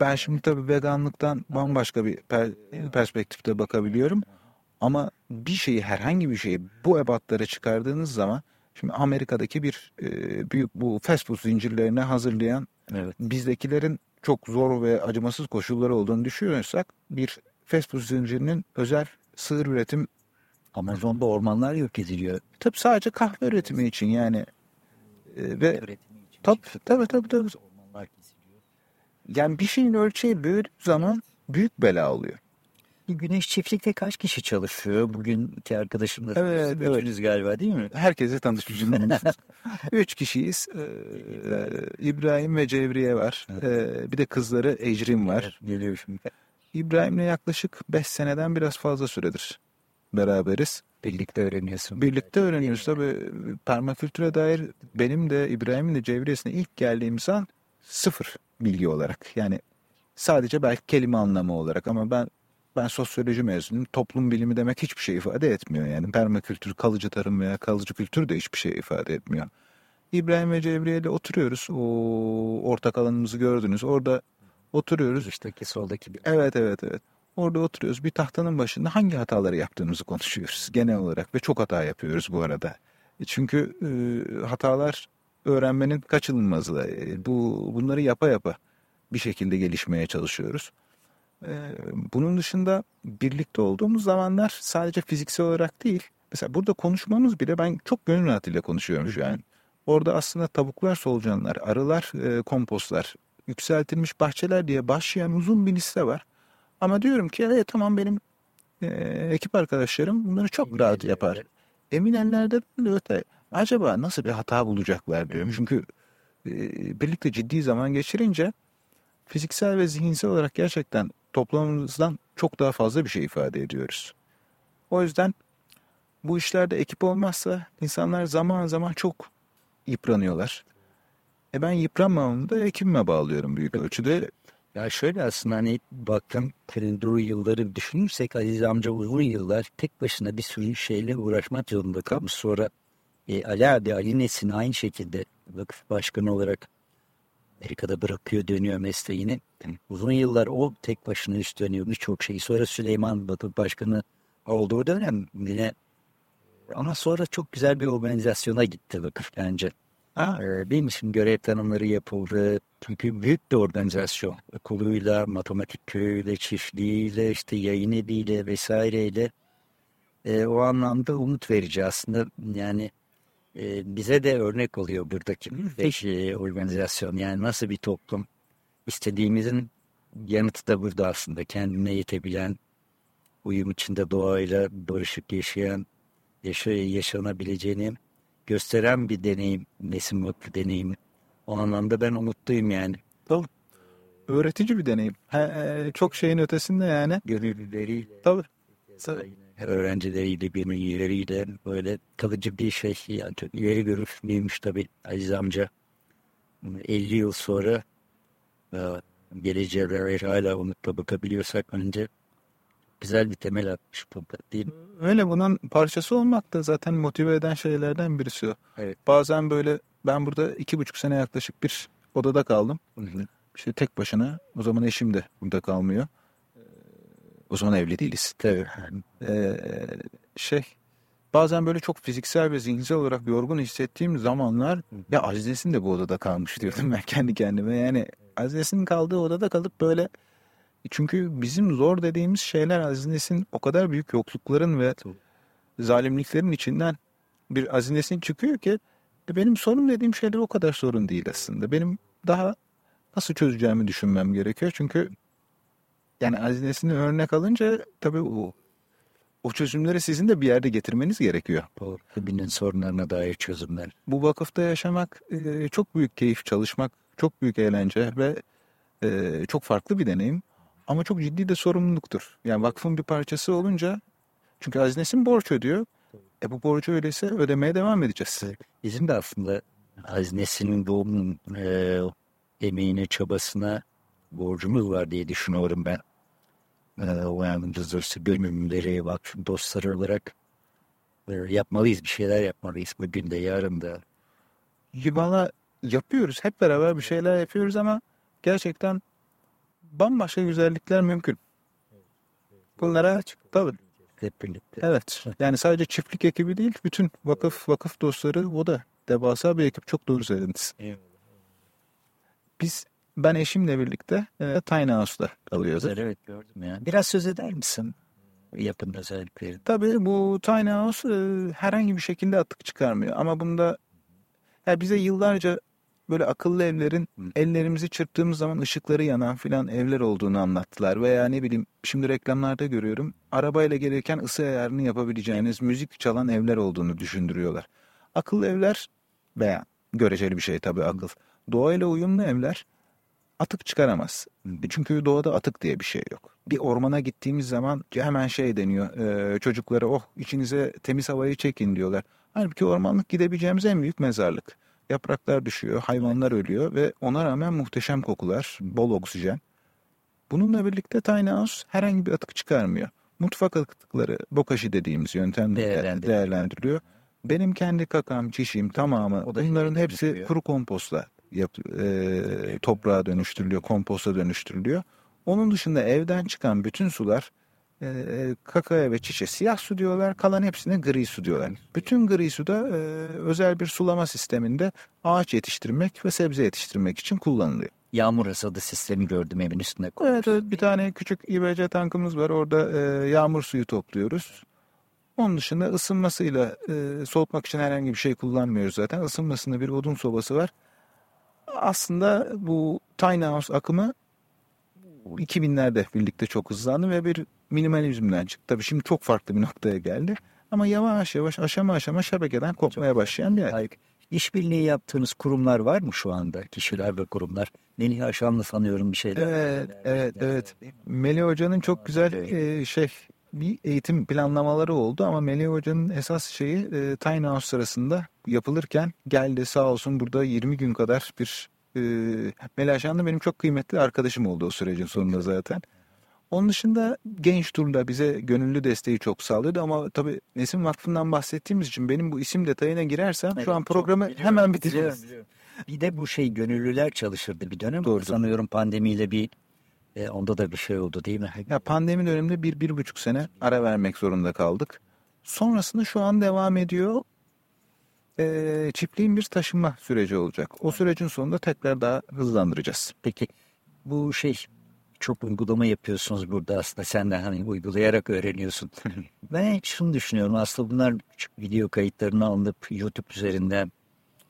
Ben şimdi tabii veganlıktan bambaşka bir per- perspektifte bakabiliyorum. Ama bir şeyi herhangi bir şeyi bu ebatlara çıkardığınız zaman şimdi Amerika'daki bir e, büyük bu fast food zincirlerine hazırlayan Evet. bizdekilerin çok zor ve acımasız koşulları olduğunu düşünüyorsak bir fast food zincirinin özel sığır üretim Amazon'da ormanlar yok ediliyor. tabii sadece kahve üretimi için yani E, ve için. tabii tabii tabii, tabii. Yani bir şeyin ölçeği büyüdüğü zaman büyük bela oluyor. Güneş çiftlikte kaç kişi çalışıyor? Bugünkü arkadaşımla Evet, evet. galiba değil mi? Herkese tanışmışım. [laughs] Üç kişiyiz. Ee, İbrahim ve Cevriye var. Ee, bir de kızları Ecrin var. Geliyor şimdi. İbrahim'le yaklaşık beş seneden biraz fazla süredir beraberiz. Birlikte öğreniyorsun. Birlikte öğreniyoruz. Tabii permakültüre dair benim de İbrahim'in de Cevriyesine ilk geldiğimiz an sıfır bilgi olarak. Yani sadece belki kelime anlamı olarak ama ben ben sosyoloji mezunuyum. Toplum bilimi demek hiçbir şey ifade etmiyor. Yani permakültür, kalıcı tarım veya kalıcı kültür de hiçbir şey ifade etmiyor. İbrahim ve Cevriye ile oturuyoruz. O ortak alanımızı gördünüz. Orada oturuyoruz. Üstteki soldaki bir Evet evet evet. Orada oturuyoruz. Bir tahtanın başında hangi hataları yaptığımızı konuşuyoruz genel olarak ve çok hata yapıyoruz bu arada. E Çünkü e, hatalar öğrenmenin kaçınılmazı. E, bu bunları yapa yapa bir şekilde gelişmeye çalışıyoruz. E, bunun dışında birlikte olduğumuz zamanlar sadece fiziksel olarak değil. Mesela burada konuşmamız bile ben çok gönül rahatıyla konuşuyorum şu an. Orada aslında tavuklar solucanlar, arılar e, kompostlar, yükseltilmiş bahçeler diye başlayan uzun bir liste var. Ama diyorum ki evet tamam benim e, ekip arkadaşlarım bunları çok rahat yapar. Emin ellerde de öte. Acaba nasıl bir hata bulacaklar diyorum. Çünkü e, birlikte ciddi zaman geçirince fiziksel ve zihinsel olarak gerçekten toplamımızdan çok daha fazla bir şey ifade ediyoruz. O yüzden bu işlerde ekip olmazsa insanlar zaman zaman çok yıpranıyorlar. E ben yıpranmamamı da ekibime bağlıyorum büyük ölçüde. Ya şöyle aslında hani baktım Kırındıru yılları düşünürsek Aziz amca uzun yıllar tek başına bir sürü şeyle uğraşmak zorunda kalmış. Sonra e, Ali abi Ali Nesin aynı şekilde vakıf başkanı olarak Amerika'da bırakıyor dönüyor mesleğini. Uzun yıllar o tek başına üstleniyor birçok şeyi. Sonra Süleyman vakıf başkanı olduğu dönem yine ama sonra çok güzel bir organizasyona gitti vakıf bence. Ha, benim görev tanımları yapıldı. Çünkü büyük bir organizasyon. Okuluyla, matematik köyüyle, çiftliğiyle, işte yayın eviyle vesaireyle. E, o anlamda umut verici aslında. Yani e, bize de örnek oluyor buradaki beş e, organizasyon. Yani nasıl bir toplum istediğimizin yanıtı da burada aslında. Kendine yetebilen, uyum içinde doğayla barışık yaşayan, yaşa yaşanabileceğini gösteren bir deneyim, Nesim Vakfı deneyimi. O anlamda ben umutluyum yani. Tabii. Öğretici bir deneyim. He, e, çok şeyin ötesinde yani. Gönüllüleriyle, Tabii. Tabii. Öğrencileriyle, birbirleriyle böyle kalıcı bir şey. Yani çok ileri görüşlüymüş tabii Aziz amca. 50 yıl sonra e, geleceğe dair hala umutla bakabiliyorsak önce güzel bir temel atmış burada değil mi? Öyle bunun parçası olmak da zaten motive eden şeylerden birisi o. Evet. Bazen böyle ben burada iki buçuk sene yaklaşık bir odada kaldım. İşte tek başına. O zaman eşim de burada kalmıyor. O zaman evli değiliz. Tabii. [laughs] Ee, şey bazen böyle çok fiziksel ve zihinsel olarak yorgun hissettiğim zamanlar ya Aziz Nesin de bu odada kalmış diyordum ben kendi kendime. Yani Aziz Nesin'in kaldığı odada kalıp böyle çünkü bizim zor dediğimiz şeyler Aziz Nesin o kadar büyük yoklukların ve zalimliklerin içinden bir Aziz Nesin çıkıyor ki e, benim sorun dediğim şeyler o kadar sorun değil aslında. Benim daha nasıl çözeceğimi düşünmem gerekiyor. Çünkü yani Aziz Nesin'i örnek alınca tabii o, o çözümleri sizin de bir yerde getirmeniz gerekiyor. Doğru. Birinin sorunlarına dair çözümler. Bu vakıfta yaşamak e, çok büyük keyif, çalışmak çok büyük eğlence ve e, çok farklı bir deneyim. Ama çok ciddi de sorumluluktur. Yani vakfın bir parçası olunca çünkü Aziz Nesin borç ödüyor. E bu borcu öyleyse ödemeye devam edeceğiz. Bizim de aslında Aziz Nesin'in doğumunun e, emeğine, çabasına borcumuz var diye düşünüyorum ben. E, o yardımcısı gönüllüleri, vakfın dostları olarak e, yapmalıyız, bir şeyler yapmalıyız bugün de, yarın da. Valla yapıyoruz. Hep beraber bir şeyler yapıyoruz ama gerçekten bambaşka güzellikler mümkün. Bunlara tabii. Hep birlikte. Evet. Yani sadece çiftlik ekibi değil, bütün vakıf vakıf dostları o da devasa bir ekip. Çok doğru söylediniz. Biz ben eşimle birlikte e, Tiny House'da kalıyoruz. Evet gördüm ya. Biraz söz eder misin? Yapın özellikleri. Tabii bu Tiny House e, herhangi bir şekilde atık çıkarmıyor. Ama bunda ya bize yıllarca böyle akıllı evlerin ellerimizi çırptığımız zaman ışıkları yanan filan evler olduğunu anlattılar. Veya ne bileyim şimdi reklamlarda görüyorum. Arabayla gelirken ısı ayarını yapabileceğiniz müzik çalan evler olduğunu düşündürüyorlar. Akıllı evler veya göreceli bir şey tabii akıl. Doğayla uyumlu evler atık çıkaramaz. Çünkü doğada atık diye bir şey yok. Bir ormana gittiğimiz zaman hemen şey deniyor. E, çocuklara oh içinize temiz havayı çekin diyorlar. Halbuki ormanlık gidebileceğimiz en büyük mezarlık. Yapraklar düşüyor, hayvanlar ölüyor ve ona rağmen muhteşem kokular, bol oksijen. Bununla birlikte Tiny House herhangi bir atık çıkarmıyor. Mutfak atıkları, bokashi dediğimiz yöntemle Değerlendiriliyor. değerlendiriliyor. Benim kendi kakam, çişim tamamı bunların hepsi kuru kompostla yap, e, toprağa dönüştürülüyor, komposta dönüştürülüyor. Onun dışında evden çıkan bütün sular e, kakaya ve çişe siyah su diyorlar. Kalan hepsine gri su diyorlar. Bütün gri su da e, özel bir sulama sisteminde ağaç yetiştirmek ve sebze yetiştirmek için kullanılıyor. Yağmur hasadı sistemi gördüm evin üstünde. Evet, evet bir tane küçük İBC tankımız var. Orada e, yağmur suyu topluyoruz. Onun dışında ısınmasıyla e, soğutmak için herhangi bir şey kullanmıyoruz zaten. Isınmasında bir odun sobası var. Aslında bu Tiny House akımı 2000'lerde birlikte çok hızlandı ve bir minimalizmden çıktı. Tabii şimdi çok farklı bir noktaya geldi. Ama yavaş yavaş aşama aşama şebekeden kopmaya başlayan bir yer. İşbirliği yaptığınız kurumlar var mı şu anda? Kişiler ve kurumlar. Melih Aşanlı sanıyorum bir şeyler. Evet, evet, evet. Melih Hoca'nın çok güzel e, şey bir eğitim planlamaları oldu ama Melih Hoca'nın esas şeyi e, Tiny House sırasında yapılırken geldi sağ olsun burada 20 gün kadar bir e, Melih Aşan da benim çok kıymetli arkadaşım oldu o sürecin sonunda zaten. Onun dışında genç turda bize gönüllü desteği çok sağlıyordu ama tabii Nesim Vakfı'ndan bahsettiğimiz için benim bu isim detayına girersem Evet, şu an programı biliyorum, hemen biliyorum, biliyorum. Bir de bu şey gönüllüler çalışırdı bir dönem. Doğrudur. Sanıyorum pandemiyle bir e, onda da bir şey oldu değil mi? Ya pandemi döneminde bir, bir buçuk sene ara vermek zorunda kaldık. Sonrasında şu an devam ediyor. Ee, çiftliğin bir taşınma süreci olacak. O sürecin sonunda tekrar daha hızlandıracağız. Peki bu şey çok uygulama yapıyorsunuz burada aslında sen de hani uygulayarak öğreniyorsun. [laughs] ben şunu düşünüyorum aslında bunlar video kayıtlarını alınıp YouTube üzerinden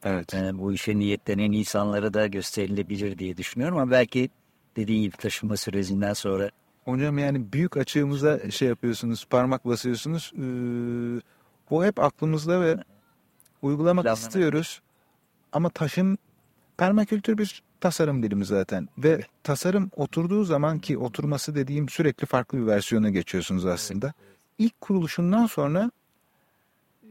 Evet. e, bu işe niyetlenen insanlara da gösterilebilir diye düşünüyorum ama belki dediğin gibi taşınma sürecinden sonra Hocam yani büyük açığımıza şey yapıyorsunuz, parmak basıyorsunuz. Ee, bu hep aklımızda ve uygulamak Planlamak. istiyoruz. Ama taşın permakültür bir tasarım dilimi zaten. Ve tasarım oturduğu zaman ki oturması dediğim sürekli farklı bir versiyona geçiyorsunuz aslında. İlk kuruluşundan sonra e,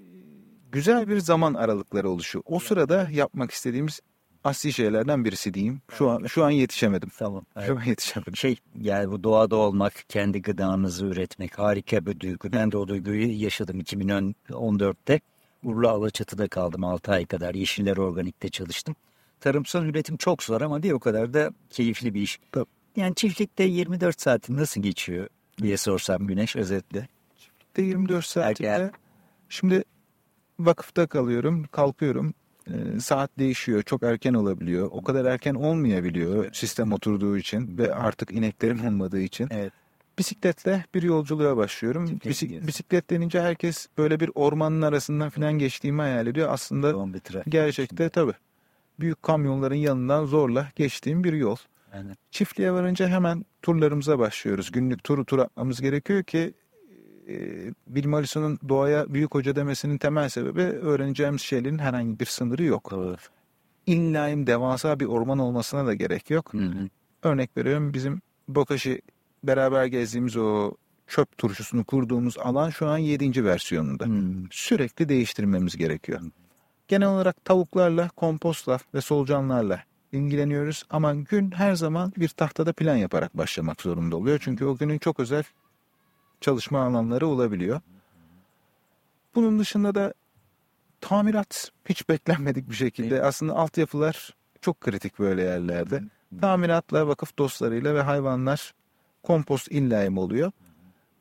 güzel bir zaman aralıkları oluşuyor. O sırada yapmak istediğimiz asli şeylerden birisi diyeyim. Şu an şu an yetişemedim. tamam. Şu an yetişemedim. Şey yani bu doğada olmak, kendi gıdanızı üretmek harika bir duygu. Ben de o duyguyu yaşadım 2014'te. Urla Alaçatı'da kaldım 6 ay kadar. Yeşiller Organik'te çalıştım. Tarımsal üretim çok zor ama değil o kadar da keyifli bir iş. Tabii. Yani çiftlikte 24 saatin nasıl geçiyor diye sorsam Güneş özetle. de 24 saatte Erken. şimdi vakıfta kalıyorum, kalkıyorum. Saat değişiyor, çok erken olabiliyor. O kadar erken olmayabiliyor sistem oturduğu için ve artık ineklerim olmadığı için. Evet. Bisikletle bir yolculuğa başlıyorum. Çiftliğe Bisik- bisiklet denince herkes böyle bir ormanın arasından falan geçtiğimi hayal ediyor. Aslında gerçekte tabii büyük kamyonların yanından zorla geçtiğim bir yol. Yani Çiftliğe varınca hemen turlarımıza başlıyoruz. Günlük turu tur atmamız gerekiyor ki e, Bilim Aliso'nun doğaya büyük hoca demesinin temel sebebi öğreneceğimiz şeylerin herhangi bir sınırı yok. doğru. İllaim devasa bir orman olmasına da gerek yok. Hı hı. Örnek veriyorum bizim Bokaşi beraber gezdiğimiz o çöp turşusunu kurduğumuz alan şu an 7. versiyonunda. Hmm. Sürekli değiştirmemiz gerekiyor. Genel olarak tavuklarla, kompostla ve solucanlarla ilgileniyoruz ama gün her zaman bir tahtada plan yaparak başlamak zorunda oluyor. Çünkü o günün çok özel çalışma alanları olabiliyor. Bunun dışında da tamirat hiç beklenmedik bir şekilde aslında altyapılar çok kritik böyle yerlerde. Tamiratla vakıf dostlarıyla ve hayvanlar kompost illaim oluyor.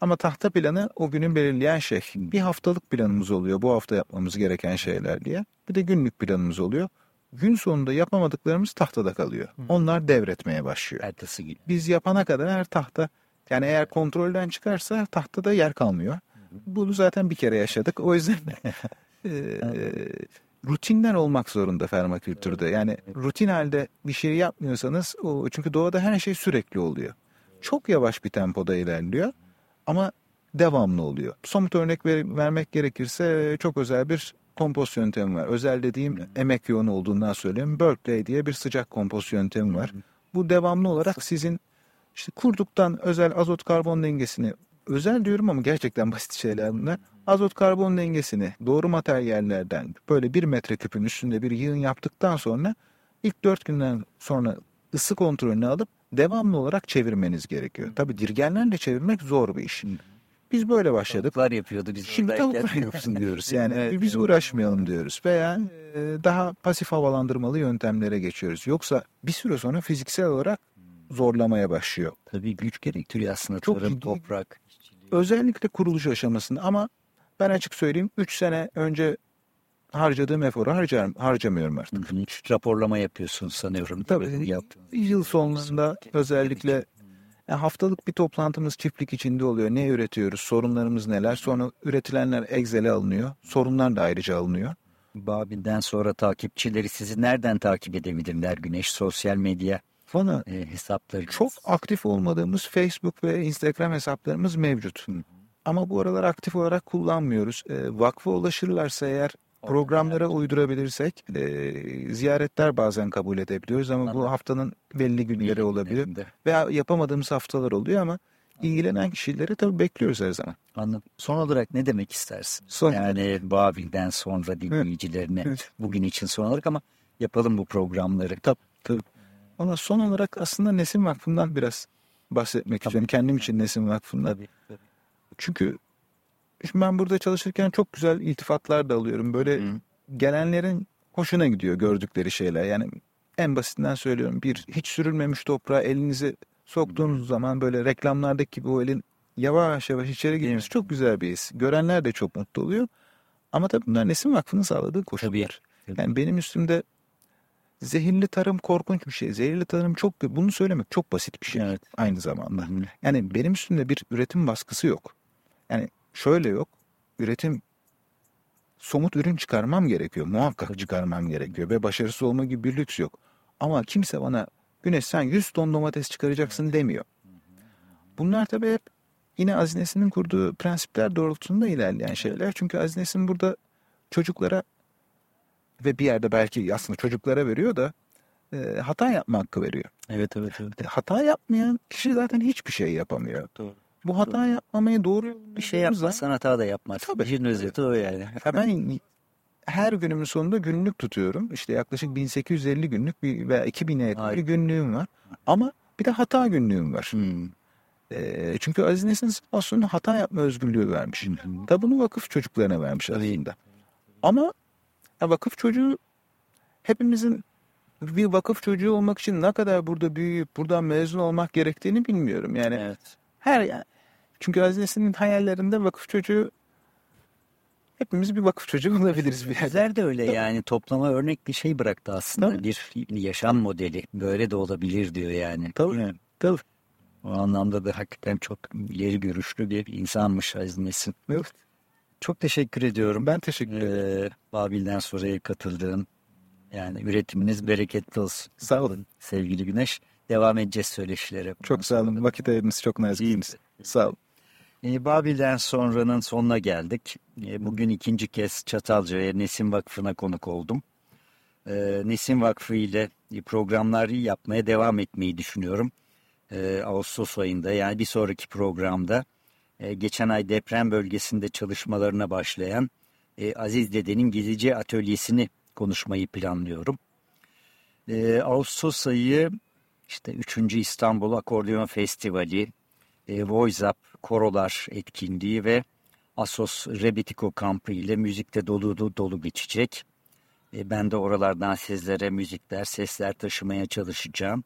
Ama tahta planı o günün belirleyen şey. Bir haftalık planımız oluyor bu hafta yapmamız gereken şeyler diye. Bir de günlük planımız oluyor. Gün sonunda yapamadıklarımız tahtada kalıyor. Onlar devretmeye başlıyor. Ertesi gün. Biz yapana kadar her tahta yani eğer kontrolden çıkarsa tahtada yer kalmıyor. Bunu zaten bir kere yaşadık. O yüzden [laughs] e, rutinler olmak zorunda permakültürde. Yani rutin halde bir şey yapmıyorsanız o çünkü doğada her şey sürekli oluyor. Çok yavaş bir tempoda ilerliyor ama devamlı oluyor. Somut örnek ver- vermek gerekirse çok özel bir kompost yöntemi var. Özel dediğim emek yoğun olduğundan söyleyeyim. Berkeley diye bir sıcak kompost yöntemi var. Bu devamlı olarak sizin işte kurduktan özel azot karbon dengesini özel diyorum ama gerçekten basit şeyler bunlar. Azot karbon dengesini doğru materyallerden böyle bir metreküpün üstünde bir yığın yaptıktan sonra ilk dört günden sonra ısı kontrolünü alıp devamlı olarak çevirmeniz gerekiyor. Tabii dirgenlerle çevirmek zor bir iş. Biz böyle başladık. Tavuklar yapıyordu biz Şimdi tavuklar yapsın diyoruz. [laughs] Yani Evet, biz uğraşmayalım diyoruz. Veya e, daha pasif havalandırmalı yöntemlere geçiyoruz. Yoksa bir süre sonra fiziksel olarak zorlamaya başlıyor. Tabii güç gerektiriyor aslında Çok tarım, toprak. Özellikle kuruluş aşamasında ama ben açık söyleyeyim 3 sene önce harcadığım eforu harcar, harcamıyorum artık. Hı hı. Raporlama yapıyorsun sanıyorum. Tabii Yaptım. yıl sonlarında özellikle yani haftalık bir toplantımız çiftlik içinde oluyor. Ne üretiyoruz, sorunlarımız neler. Sonra üretilenler Excel'e alınıyor. Sorunlar da ayrıca alınıyor. Babil'den sonra takipçileri sizi nereden takip edebilirler Güneş? Sosyal medya Valla e, hesapları. çok aktif olmadığımız Facebook ve Instagram hesaplarımız mevcut. Ama bu aralar aktif olarak kullanmıyoruz. E, vakfa ulaşırlarsa eğer programlara uydurabilirsek e, ziyaretler bazen kabul edebiliyoruz ama bu haftanın belli günleri olabilir. Veya yapamadığımız haftalar oluyor ama ilgilenen kişileri tabii bekliyoruz her zaman. Anladım. Son olarak ne demek istersin? Son- Yani Babil'den sonra dinleyicilerine bugün için son olarak ama yapalım bu programları. Tabii tabii. Ama son olarak aslında Nesin Vakfı'ndan biraz bahsetmek istiyorum. Kendim için. Tabii. tabii. Çünkü şimdi ben burada çalışırken çok güzel iltifatlar da alıyorum. Böyle Hı. gelenlerin hoşuna gidiyor gördükleri şeyler. Yani en basitinden söylüyorum. Bir hiç sürülmemiş toprağa elinizi soktuğunuz zaman böyle reklamlardaki gibi o elin yavaş yavaş içeri girmesi çok güzel bir his. Görenler de çok mutlu oluyor. Ama tabii bunlar Nesin Vakfı'nın sağladığı koşullar. Tabii. Yani benim üstümde zehirli tarım korkunç bir şey. Zehirli tarım çok bunu söylemek çok basit bir şey Evet. aynı zamanda. Yani benim üstümde bir üretim baskısı yok. Yani şöyle yok. Üretim somut ürün çıkarmam gerekiyor. Muhakkak çıkarmam gerekiyor ve başarısız olma gibi bir lüks yok. Ama kimse bana Güneş sen 100 ton domates çıkaracaksın demiyor. Bunlar tabii hep yine Azinesinin kurduğu prensipler doğrultusunda ilerleyen şeyler. Çünkü Azines'in burada çocuklara ve bir yerde belki aslında çocuklara veriyor da e, hata yapma hakkı veriyor. Evet evet evet. E, Hata yapmayan kişi zaten hiçbir şey yapamıyor. Doğru. Bu hata yapmamaya doğru Bir şey yapmazsan hata da yapmaz. Tabii. İşin özeti o yani. Ya ben her günümün sonunda günlük tutuyorum. İşte yaklaşık 1850 günlük bir veya 2000'e yakın bir Harika. günlüğüm var. Ama bir de hata günlüğüm var. Hmm. E, çünkü Aziz Nesin aslında hata yapma özgürlüğü vermiş. Da bunu vakıf çocuklarına vermiş aslında. Ama ya vakıf çocuğu hepimizin bir vakıf çocuğu olmak için ne kadar burada büyüyüp buradan mezun olmak gerektiğini bilmiyorum. Yani Evet. her çünkü Aziz hayallerinde vakıf çocuğu hepimiz bir vakıf çocuğu [laughs] olabiliriz bir yerde. Bizler de öyle yani toplama örnek bir şey bıraktı aslında. Tabii. Bir yaşam modeli. Böyle de olabilir diyor yani. Tabii. Tabii. O anlamda da hakikaten çok ileri görüşlü bir insanmış Aziz Nesin. Evet. Çok teşekkür ediyorum. Ben teşekkür ederim. Ee, Babil'den sonraya katıldığın yani üretiminiz bereketli olsun. Sağ olun. Sevgili Güneş. Devam edeceğiz söyleşilere. Çok sağ olun. Vakit ayırdınız. Çok naziksiniz. Sağ olun. Ee, Babil'den sonranın sonuna geldik. Ee, bugün ikinci kez Çatalca ve Nesin Vakfı'na konuk oldum. Ee, Nesin Vakfı ile programları yapmaya devam etmeyi düşünüyorum. Ağustos ayında yani bir sonraki programda e, geçen ay deprem bölgesinde çalışmalarına başlayan e, Aziz Dede'nin Gezici Atölyesi'ni konuşmayı planlıyorum. Ee, Ağustos ayı işte 3. İstanbul Akordeon Festivali, e, Voice Up korolar etkinliği ve Asos Rebetiko kampı ile müzikte dolu dolu, dolu geçecek. E, ben de oralardan sizlere müzikler, sesler taşımaya çalışacağım.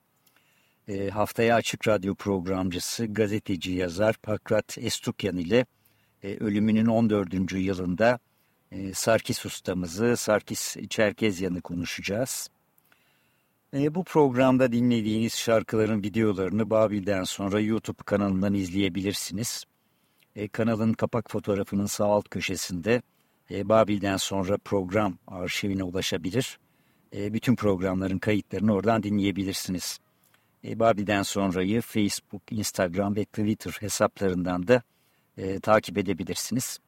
E, haftaya Açık Radyo programcısı, gazeteci, yazar Pakrat Estukyan ile e, ölümünün 14. yılında e, Sarkis ustamızı, Sarkis Çerkezyan'ı konuşacağız. E, bu programda dinlediğiniz şarkıların videolarını Babil'den sonra YouTube kanalından izleyebilirsiniz. E, kanalın kapak fotoğrafının sağ alt köşesinde e, Babil'den sonra program arşivine ulaşabilir. E, bütün programların kayıtlarını oradan dinleyebilirsiniz. E, Babil'den sonrayı Facebook, Instagram ve Twitter hesaplarından da e, takip edebilirsiniz.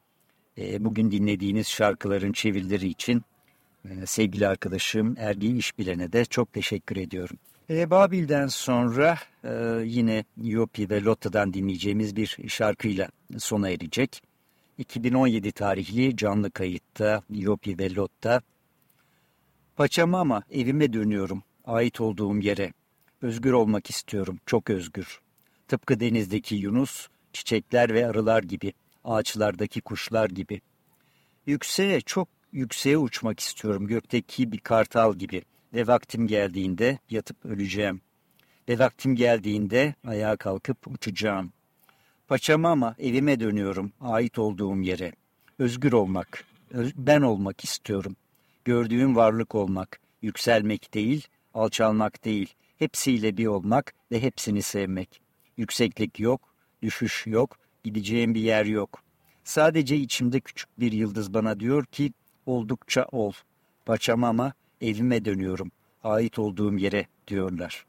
E, bugün dinlediğiniz şarkıların çevirileri için ee, sevgili arkadaşım Ergi İşbilen'e de çok teşekkür ediyorum. E, Babil'den sonra e, yine Yopi ve Lotta'dan dinleyeceğimiz bir şarkıyla sona erecek. 2017 tarihli canlı kayıtta Yopi ve Lotta. Paçama ama evime dönüyorum, ait olduğum yere. Özgür olmak istiyorum, çok özgür. Tıpkı denizdeki Yunus, çiçekler ve arılar gibi, ağaçlardaki kuşlar gibi. Yükseğe, çok yükseğe uçmak istiyorum gökteki bir kartal gibi ve vaktim geldiğinde yatıp öleceğim. Ve vaktim geldiğinde ayağa kalkıp uçacağım. Paçama ama evime dönüyorum ait olduğum yere. Özgür olmak, ben olmak istiyorum. Gördüğüm varlık olmak, yükselmek değil, alçalmak değil. Hepsiyle bir olmak ve hepsini sevmek. Yükseklik yok, düşüş yok, gideceğim bir yer yok. Sadece içimde küçük bir yıldız bana diyor ki oldukça ol. Paçam ama evime dönüyorum. Ait olduğum yere diyorlar.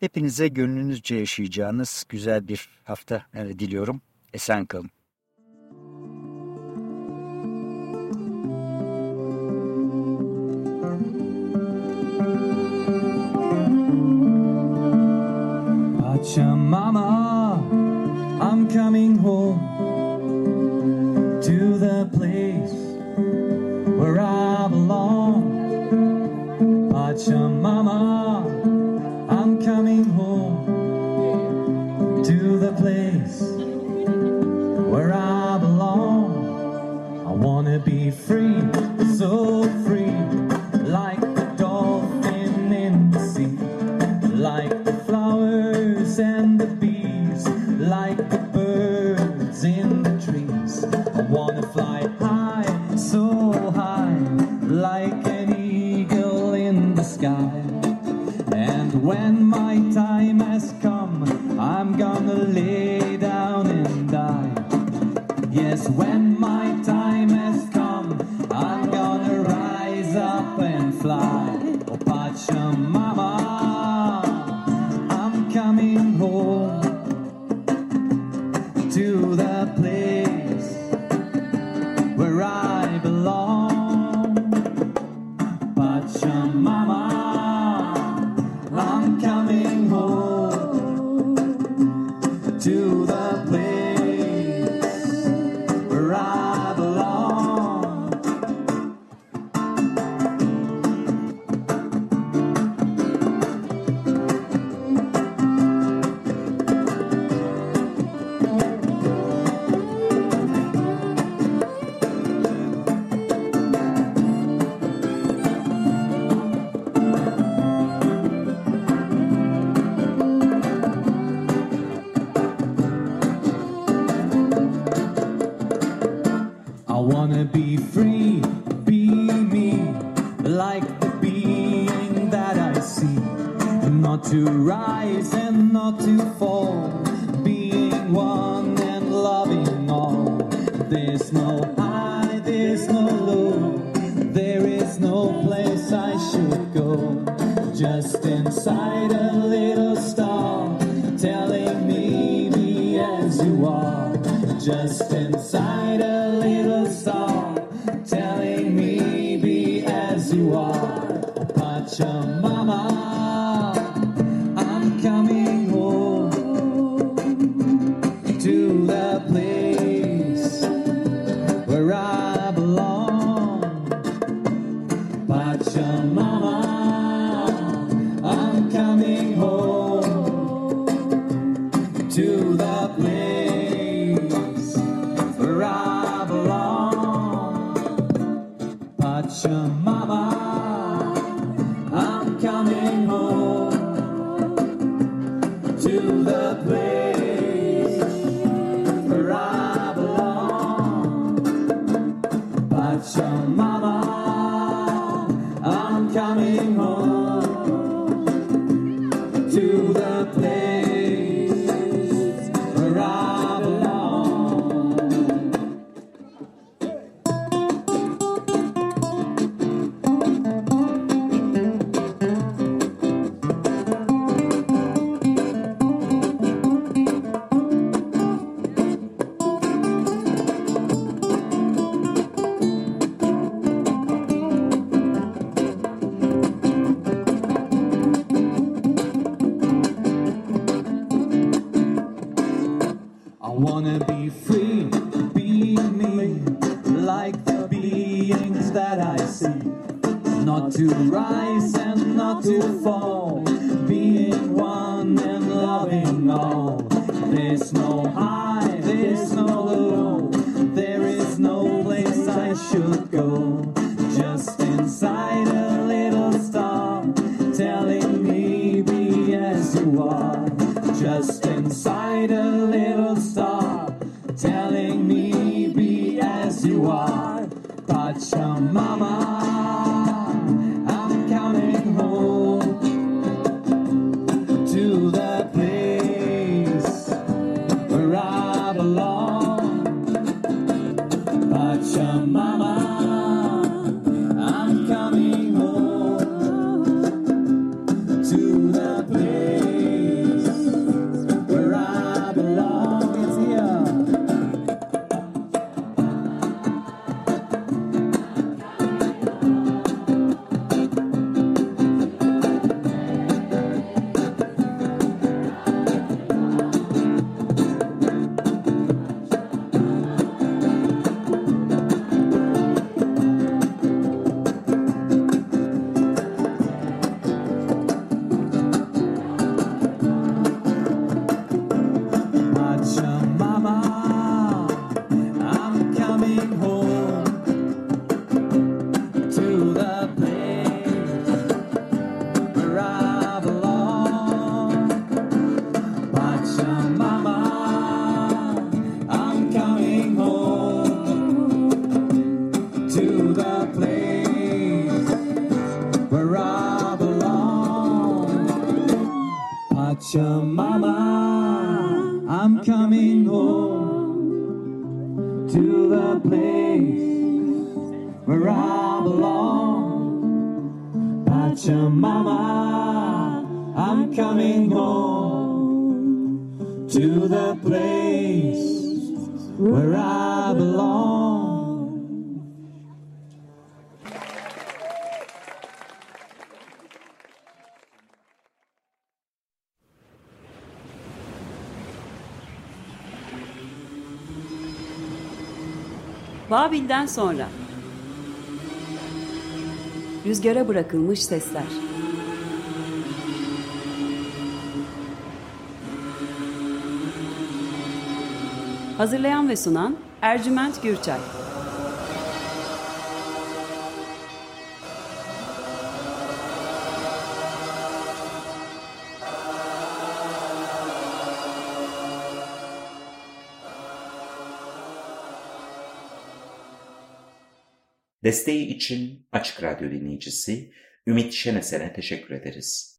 Hepinize gönlünüzce yaşayacağınız güzel bir hafta yani diliyorum. Esen kalın. your mama. right. Babil'den sonra. Rüzgara bırakılmış sesler. Hazırlayan ve sunan Ercüment Gürçay. Desteği için Açık Radyo dinleyicisi Ümit Şenesen'e teşekkür ederiz.